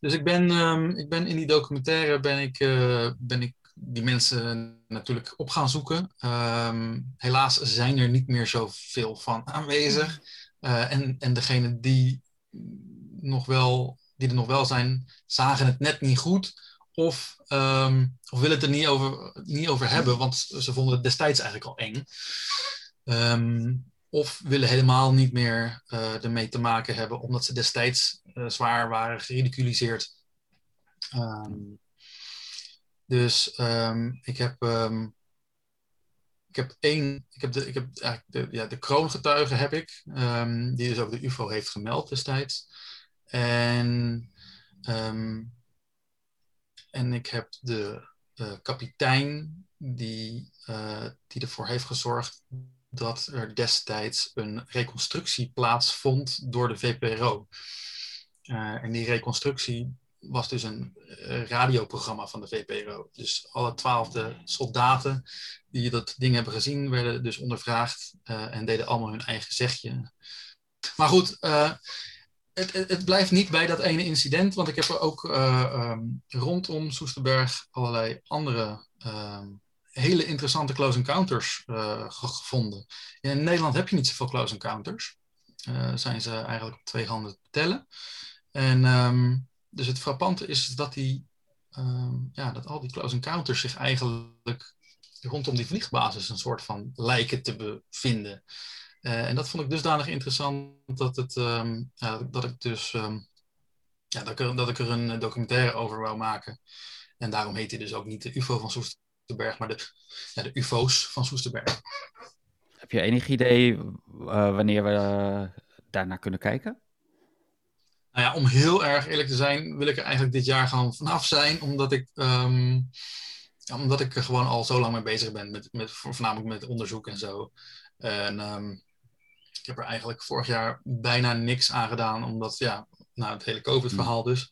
S3: dus ik ben, ehm, ik ben in die documentaire ben ik, eh, ben ik die mensen natuurlijk op gaan zoeken. Ehm, helaas zijn er niet meer zoveel van aanwezig. Eh, en, en degene die nog wel, die er nog wel zijn, zagen het net niet goed. Of, ehm, of willen het er niet over, niet over hebben, want ze vonden het destijds eigenlijk al eng. Ehm, of willen helemaal niet meer eh, ermee te maken hebben, omdat ze destijds eh, zwaar waren geridiculiseerd. Ehm, dus ik heb. ik heb één, ik heb de, ik heb eigenlijk de, ja, de kroongetuige heb ik, die dus ook de UFO heeft gemeld destijds. En, en ik heb de kapitein die, eh, die ervoor heeft gezorgd dat er destijds een reconstructie plaatsvond door de VPRO. Eh, en die reconstructie was dus een eh, radioprogramma van de VPRO. Dus alle twaalfde soldaten die dat ding hebben gezien, werden dus ondervraagd en deden allemaal hun eigen zegje. Maar goed, het, het, blijft niet bij dat ene incident, want ik heb er ook eh, ehm, rondom Soesterberg allerlei andere ehm, hele interessante close encounters eh, ge- gevonden. In Nederland heb je niet zoveel close encounters. Eh, zijn ze eigenlijk op twee handen te tellen. En ehm, dus het frappante is dat, die, ja, dat al die close encounters zich eigenlijk rondom die vliegbasis een soort van lijken te bevinden. Eh, en dat vond ik dusdanig interessant dat, het, ehm, ja, dat ik dus ehm, ja, dat, ik er, dat ik er een documentaire over wou maken. En daarom heet hij dus ook niet de UFO van Soesterberg, maar de, ja, de UFO's van Soesterberg.
S4: Heb je enig idee eh, wanneer we eh, daarnaar kunnen kijken?
S3: Nou ja, om heel erg eerlijk te zijn, wil ik er eigenlijk dit jaar gewoon vanaf zijn, omdat ik, ehm, omdat ik er gewoon al zo lang mee bezig ben, met, met, voornamelijk met onderzoek en zo. En ik heb er eigenlijk vorig jaar bijna niks aan gedaan, omdat, ja, nou, het hele COVID-verhaal dus.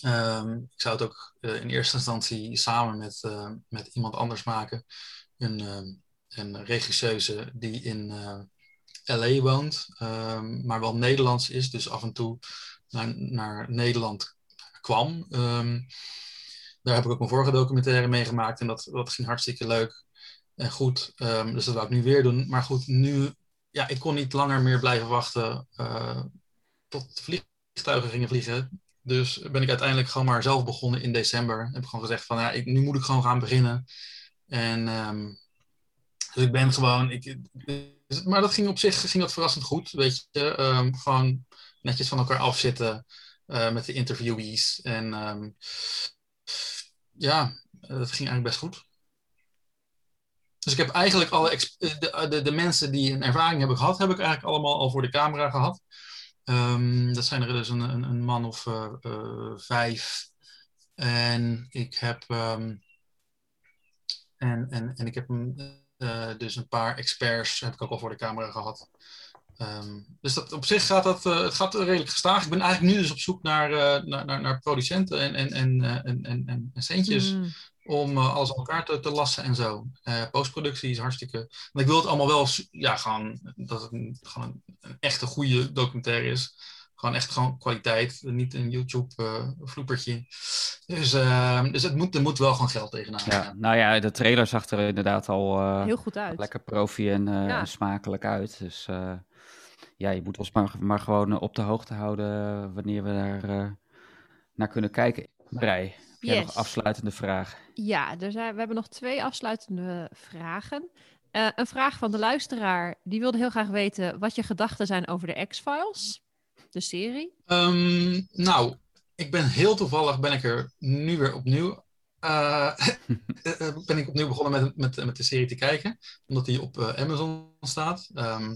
S3: Ehm, ik zou het ook eh, in eerste instantie samen met, eh, met iemand anders maken. Een, ehm, een regisseuse die in eh, LA woont, ehm, maar wel Nederlands is, dus af en toe naar, naar Nederland kwam. Daar heb ik ook mijn vorige documentaire meegemaakt en dat, dat ging hartstikke leuk en goed. Dus dat wou ik nu weer doen. Maar goed, nu, ja, ik kon niet langer meer blijven wachten eh, tot vliegtuigen gingen vliegen. Dus ben ik uiteindelijk gewoon maar zelf begonnen in december. Heb gewoon gezegd van, ja, ik, nu moet ik gewoon gaan beginnen. En ehm, dus ik ben gewoon, ik, maar dat ging op zich ging dat verrassend goed, weet je. Ehm, gewoon netjes van elkaar afzitten eh, met de interviewees. En ehm, ja, dat ging eigenlijk best goed. Dus ik heb eigenlijk alle ex- de, de, de mensen die een ervaring hebben gehad, heb ik eigenlijk allemaal al voor de camera gehad. Ehm, dat zijn er dus een, een, een man of eh, eh, vijf. En ik heb, ehm, en, en, en ik heb eh, dus een paar experts heb ik ook al voor de camera gehad. Ehm, dus dat, op zich gaat dat, eh, het gaat redelijk gestaag. Ik ben eigenlijk nu dus op zoek naar, eh, naar, naar, naar producenten en, en, eh, en, en, en, en centjes
S1: Mm.
S3: Om eh, alles aan elkaar te, te lassen en zo. Eh, postproductie is hartstikke. Want ik wil het allemaal wel, ja, gewoon dat het een, gewoon een, een echte goede documentaire is. Gewoon echt gewoon kwaliteit, niet een YouTube-vloepertje. dus eh, dus het moet, er moet wel gewoon geld tegenaan.
S4: Ja,
S3: gaan.
S4: nou ja, de trailer zag er inderdaad al eh,
S1: Heel goed uit.
S4: lekker profi en, eh,
S1: Ja.
S4: en smakelijk uit. Dus eh, ja, je moet ons maar, maar gewoon eh, op de hoogte houden wanneer we daar eh, naar kunnen kijken. Marij, heb jij nog
S1: Yes.
S4: afsluitende vraag?
S1: Ja, er zijn, we hebben nog twee afsluitende vragen. Eh, een vraag van de luisteraar. Die wilde heel graag weten wat je gedachten zijn over de X-Files, de serie.
S3: Ehm, nou, ik ben heel toevallig ben ik er nu weer opnieuw. eh, eh, ben ik opnieuw begonnen met, met, met de serie te kijken, omdat die op eh, Amazon staat. Ehm,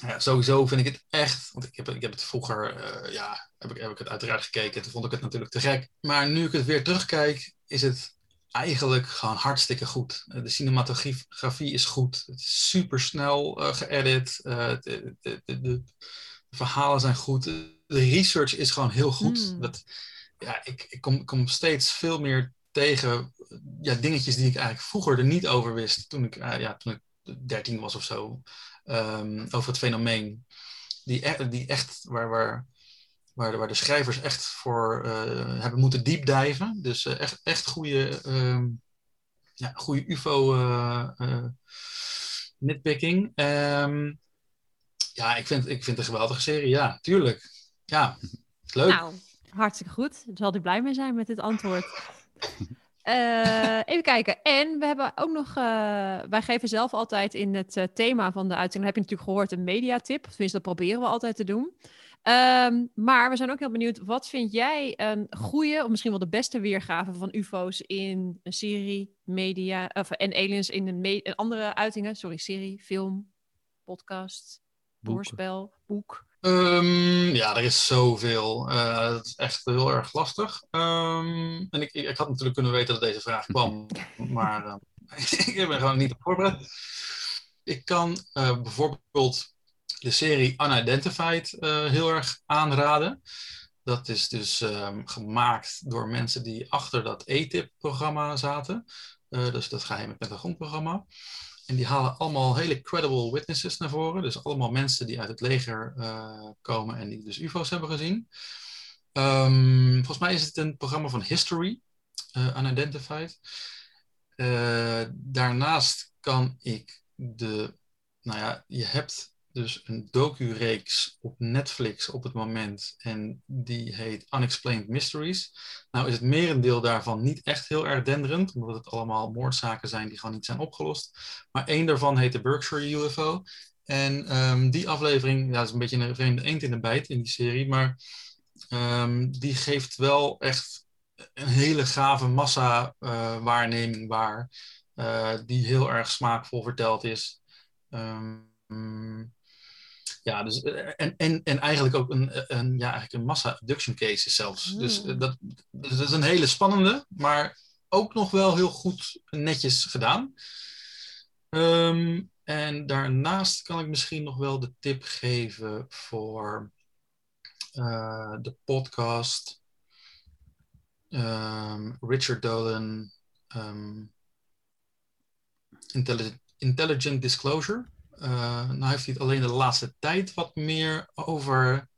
S3: ja, sowieso vind ik het echt, want ik heb, ik heb het vroeger, eh, ja, heb ik, heb ik het uiteraard gekeken. Toen vond ik het natuurlijk te gek. Maar nu ik het weer terugkijk, is het eigenlijk gewoon hartstikke goed. Eh, De cinematografie is goed. Het is super snel geëdit. Eh, de, de, de, de verhalen zijn goed. De research is gewoon heel goed.
S1: Mm.
S3: Dat, ja, ik, ik kom, kom steeds veel meer tegen ja, dingetjes die ik eigenlijk vroeger er niet over wist. Toen ik, ja, toen ik 13 was of zo. Ehm, over het fenomeen. Die, die echt, waar, waar, waar, de, waar de schrijvers echt voor hebben moeten diepdijven. Dus echt, echt goede, ehm, ja, goede UFO nitpicking. Um, ja, ik vind, ik vind het een geweldige serie. Ja, tuurlijk. Ja, leuk.
S1: Nou, hartstikke goed. Daar zal ik blij mee zijn met dit antwoord. Uh, even kijken. En we hebben ook nog. Uh, wij geven zelf altijd in het uh, thema van de uitzending. heb je natuurlijk gehoord een mediatip. Tenminste, dat proberen we altijd te doen. Um, maar we zijn ook heel benieuwd. Wat vind jij een goede, of misschien wel de beste weergave van UFO's in een serie, media. Of, en aliens in een, me- andere uitingen? Sorry, serie, film, podcast doorspel, boek?
S3: Um, ja, er is zoveel. Uh, dat is echt heel erg lastig. Um, en ik, ik, ik, had natuurlijk kunnen weten dat deze vraag kwam, maar uh, ik ben gewoon niet op voorbereid. Ik kan uh, bijvoorbeeld de serie Unidentified heel erg aanraden. Dat is dus um, gemaakt door mensen die achter dat ETIP-programma zaten. dus dat geheime Pentagon-programma. En die halen allemaal hele credible witnesses naar voren. Dus allemaal mensen die uit het leger uh, komen en die dus UFO's hebben gezien. Um, volgens mij is het een programma van History, uh, Unidentified. Uh, daarnaast kan ik de. Nou ja, je hebt dus een docu-reeks op Netflix op het moment. En die heet Unexplained Mysteries. Nou is het merendeel daarvan niet echt heel erg denderend, omdat het allemaal moordzaken zijn die gewoon niet zijn opgelost. Maar één daarvan heet de Berkshire UFO. En um, die aflevering, ja, dat is een beetje een vreemde eend in de bijt in die serie, maar um, die geeft wel echt een hele gave massa uh, waarneming waar, uh, die heel erg smaakvol verteld is. Um, ja, dus, en, en, en eigenlijk ook een, een, ja, eigenlijk een massa abduction case zelfs. Mm. Dus, dat, dus dat is een hele spannende, maar ook nog wel heel goed netjes gedaan. Um, en daarnaast kan ik misschien nog wel de tip geven voor uh, de podcast um, Richard Dolan um, Intelligent, Intelligent Disclosure. Uh, nou heeft hij het alleen de laatste tijd wat meer over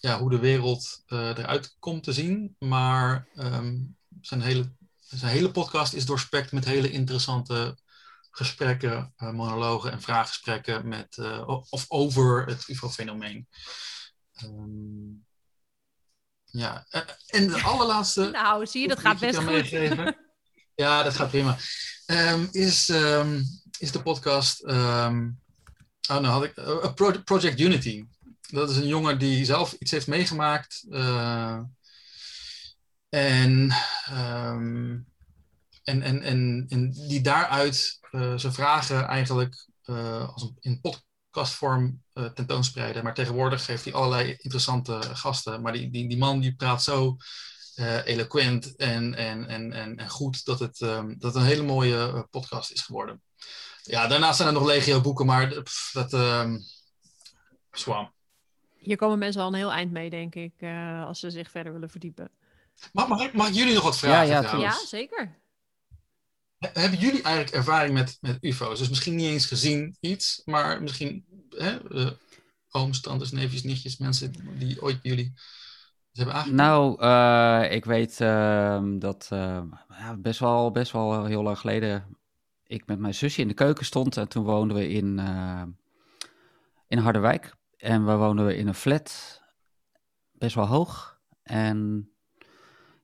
S3: ja, hoe de wereld uh, eruit komt te zien. Maar um, zijn, hele, zijn hele podcast is doorspekt met hele interessante gesprekken, uh, monologen en vraaggesprekken met, of over het UFO-fenomeen. Um, ja, en de allerlaatste.
S1: Nou, zie je, dat gaat best goed.
S3: ja, dat gaat prima. Um, is is de podcast. Um, oh, nou had ik. Uh, Project Unity. Dat is een jongen die zelf iets heeft meegemaakt. Uh, en, um, en, en, en, en die daaruit uh, zijn vragen eigenlijk als in podcastvorm tentoonspreiden. Maar tegenwoordig geeft hij allerlei interessante gasten. Maar die, die, die man die praat zo eloquent en, en, en, en, goed dat het, um, dat het een hele mooie podcast is geworden. Ja, daarnaast zijn er nog legio boeken, maar pff, dat uh, zwam.
S1: Hier komen mensen al een heel eind mee, denk ik, uh, als ze zich verder willen verdiepen.
S3: Mag, mag, ik, mag ik jullie nog wat vragen?
S1: Ja, ja, ja zeker.
S3: Hebben jullie eigenlijk ervaring met, met UFO's? Dus misschien niet eens gezien iets, maar misschien hè, uh, ooms, tantes, neefjes, nichtjes, mensen die ooit jullie hebben aangepakt?
S2: Nou, uh, ik weet uh, dat ja, best, wel, best wel heel lang geleden ik met mijn zusje in de keuken stond. En toen woonden we in, uh, in Harderwijk. En we woonden we in een flat, best wel hoog. En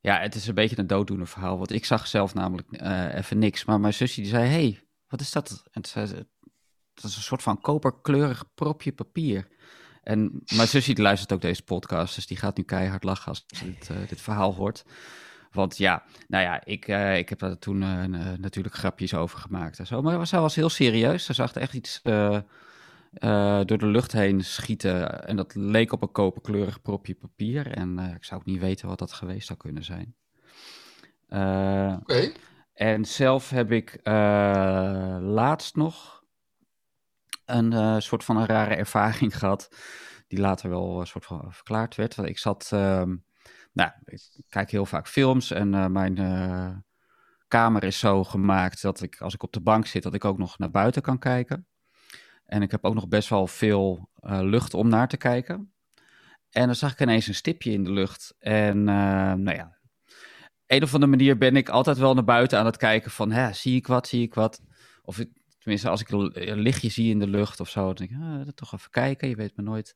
S2: ja, het is een beetje een dooddoener verhaal. Want ik zag zelf namelijk uh, even niks. Maar mijn zusje die zei, hey, wat is dat? En zei ze, dat is een soort van koperkleurig propje papier. En mijn zusje die luistert ook deze podcast, dus die gaat nu keihard lachen als ze dit, uh, dit verhaal hoort. Want ja, nou ja, ik, uh, ik heb daar toen uh, natuurlijk grapjes over gemaakt en zo. Maar zij was heel serieus. Ze zag echt iets uh, door de lucht heen schieten. En dat leek op een koperkleurig propje papier. En ik zou ook niet weten wat dat geweest zou kunnen zijn.
S3: Oké. Okay.
S2: En zelf heb ik laatst nog een soort van een rare ervaring gehad. Die later wel een soort van verklaard werd. Want ik zat ehm, nou, ik kijk heel vaak films en uh, mijn uh, kamer is zo gemaakt dat ik, als ik op de bank zit, dat ik ook nog naar buiten kan kijken. En ik heb ook nog best wel veel uh, lucht om naar te kijken. En dan zag ik ineens een stipje in de lucht. En nou ja, een of andere manier ben ik altijd wel naar buiten aan het kijken van, hè, zie ik wat, zie ik wat. Of ik, tenminste, als ik een lichtje zie in de lucht of zo, dan denk ik, ah, toch even kijken, je weet maar nooit.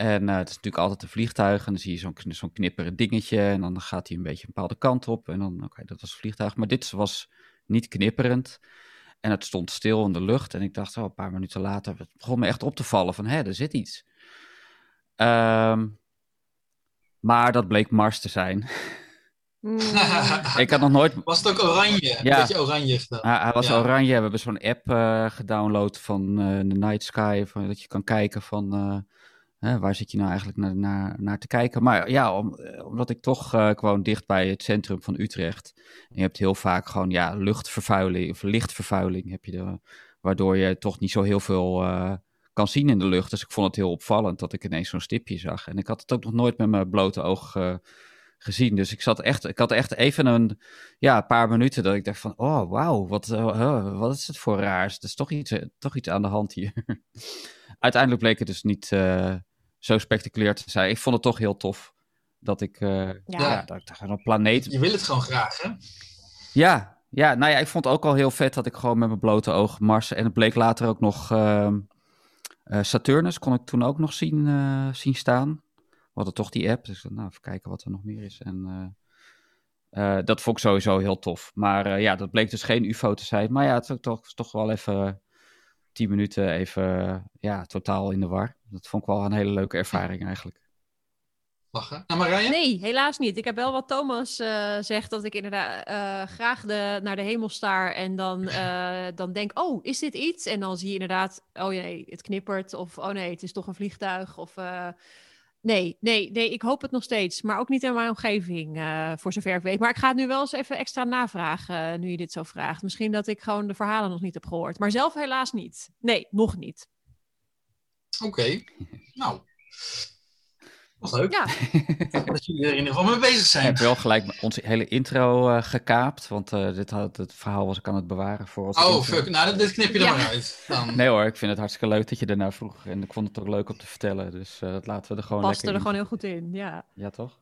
S2: En uh, het is natuurlijk altijd een vliegtuig. En dan zie je zo'n zo'n knipperend dingetje. En dan gaat hij een beetje een bepaalde kant op. En dan, oké, dat was een vliegtuig. Maar dit was niet knipperend. En het stond stil in de lucht. En ik dacht, oh, een paar minuten later, het begon me echt op te vallen van, hé, er zit iets. Um, maar dat bleek Mars te zijn.
S1: Mm.
S2: ik had nog nooit...
S3: Was het ook oranje?
S2: Ja.
S3: Een beetje oranje gedaan.
S2: Hij, hij was
S3: Ja.
S2: oranje. We hebben zo'n app eh, gedownload van eh, de Night Sky. Van, dat je kan kijken van... eh, hè, waar zit je nou eigenlijk naar, naar, naar te kijken? Maar ja, eh, omdat ik toch eh, gewoon dicht bij het centrum van Utrecht. En je hebt heel vaak gewoon ja, luchtvervuiling of lichtvervuiling heb je waardoor je toch niet zo heel veel eh, kan zien in de lucht. Dus ik vond het heel opvallend dat ik ineens zo'n stipje zag. En ik had het ook nog nooit met mijn blote oog gezien. Dus ik, zat echt, ik had echt even een ja, paar minuten dat ik dacht van... Oh, wauw, wat, wat is het voor raars? Er is toch iets, toch iets aan de hand hier. Uiteindelijk bleek het dus niet zo spectaculair te zijn. Ik vond het toch heel tof dat ik... eh, ja.
S1: Ja.
S2: dat ik een planeet
S3: Je wil het gewoon graag, hè?
S2: ja, ja, nou ja, ik vond het ook al heel vet dat ik gewoon met mijn blote oog Mars... En het bleek later ook nog ehm, eh, Saturnus, kon ik toen ook nog zien, eh, zien staan. We hadden toch die app, dus nou, even kijken wat er nog meer is. En eh, eh, dat vond ik sowieso heel tof. Maar eh, ja, dat bleek dus geen ufo te zijn. Maar ja, het is ook toch, toch wel even tien minuten even, ja, totaal in de war. Dat vond ik wel een hele leuke ervaring eigenlijk.
S3: Lachen. Nou, Marije?
S1: Nee, helaas niet. Ik heb wel wat Thomas eh, zegt dat ik inderdaad eh, graag de, naar de hemel staar en dan, eh, dan denk, oh, is dit iets? En dan zie je inderdaad, oh nee, het knippert of oh nee, het is toch een vliegtuig of eh, nee, nee, nee, ik hoop het nog steeds, maar ook niet in mijn omgeving, eh, voor zover ik weet. Maar ik ga het nu wel eens even extra navragen, nu je dit zo vraagt. Misschien dat ik gewoon de verhalen nog niet heb gehoord, maar zelf helaas niet. Nee, nog niet.
S3: Oké. Nou. Was leuk.
S1: Ja,
S3: Dat jullie er in ieder geval mee bezig
S2: Ik
S3: zijn.
S2: heb wel gelijk onze hele intro eh, gekaapt, want eh, dit had, het verhaal was ik aan het bewaren voor ons.
S3: Oh, fuck. Nou, dit knip je er
S1: Ja.
S3: maar uit. Dan.
S2: Nee hoor, ik vind het hartstikke leuk dat je daarna vroeg. En ik vond het ook leuk om te vertellen. Dus eh, dat laten we er gewoon
S1: past
S2: lekker
S1: er
S2: in.
S1: gewoon heel goed in. Ja.
S2: Ja, toch?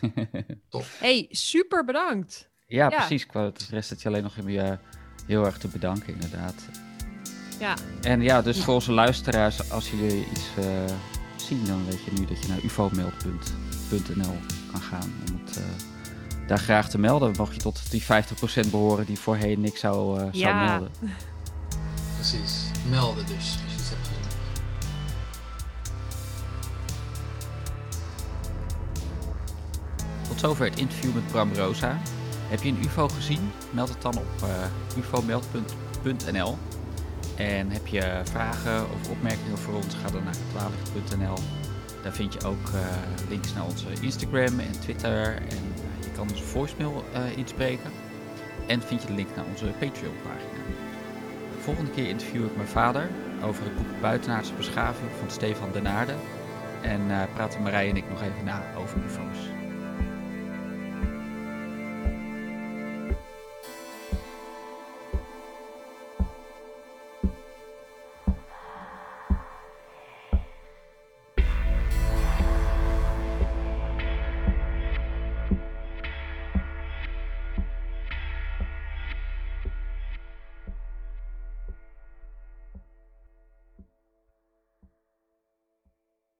S1: Hey, super bedankt.
S2: Ja,
S1: Ja.
S2: precies. Ik wou het rest het je alleen nog even je heel erg te bedanken, inderdaad.
S1: Ja.
S2: En ja, dus voor onze luisteraars, als jullie iets eh, zien, dan weet je nu dat je naar ufomeld.nl kan gaan om het eh, daar graag te melden. Mocht je tot die 50% behoren die voorheen niks zou, eh, zou
S1: Ja.
S2: melden.
S3: Precies. Melden dus. Als je iets hebt gezien.
S2: Tot zover het interview met Bram Rosa. Heb je een UFO gezien? Meld het dan op uh, ufomeld.nl. En heb je vragen of opmerkingen voor ons? Ga dan naar dwaallicht.nl. Daar vind je ook uh, links naar onze Instagram en Twitter. En uh, je kan onze voicemail uh, inspreken. En vind je de link naar onze Patreon pagina. De volgende keer interview ik mijn vader over het boek Buitenaardse beschaving van Stefan Den Aarde. En praten Marij en ik nog even na over UFO's.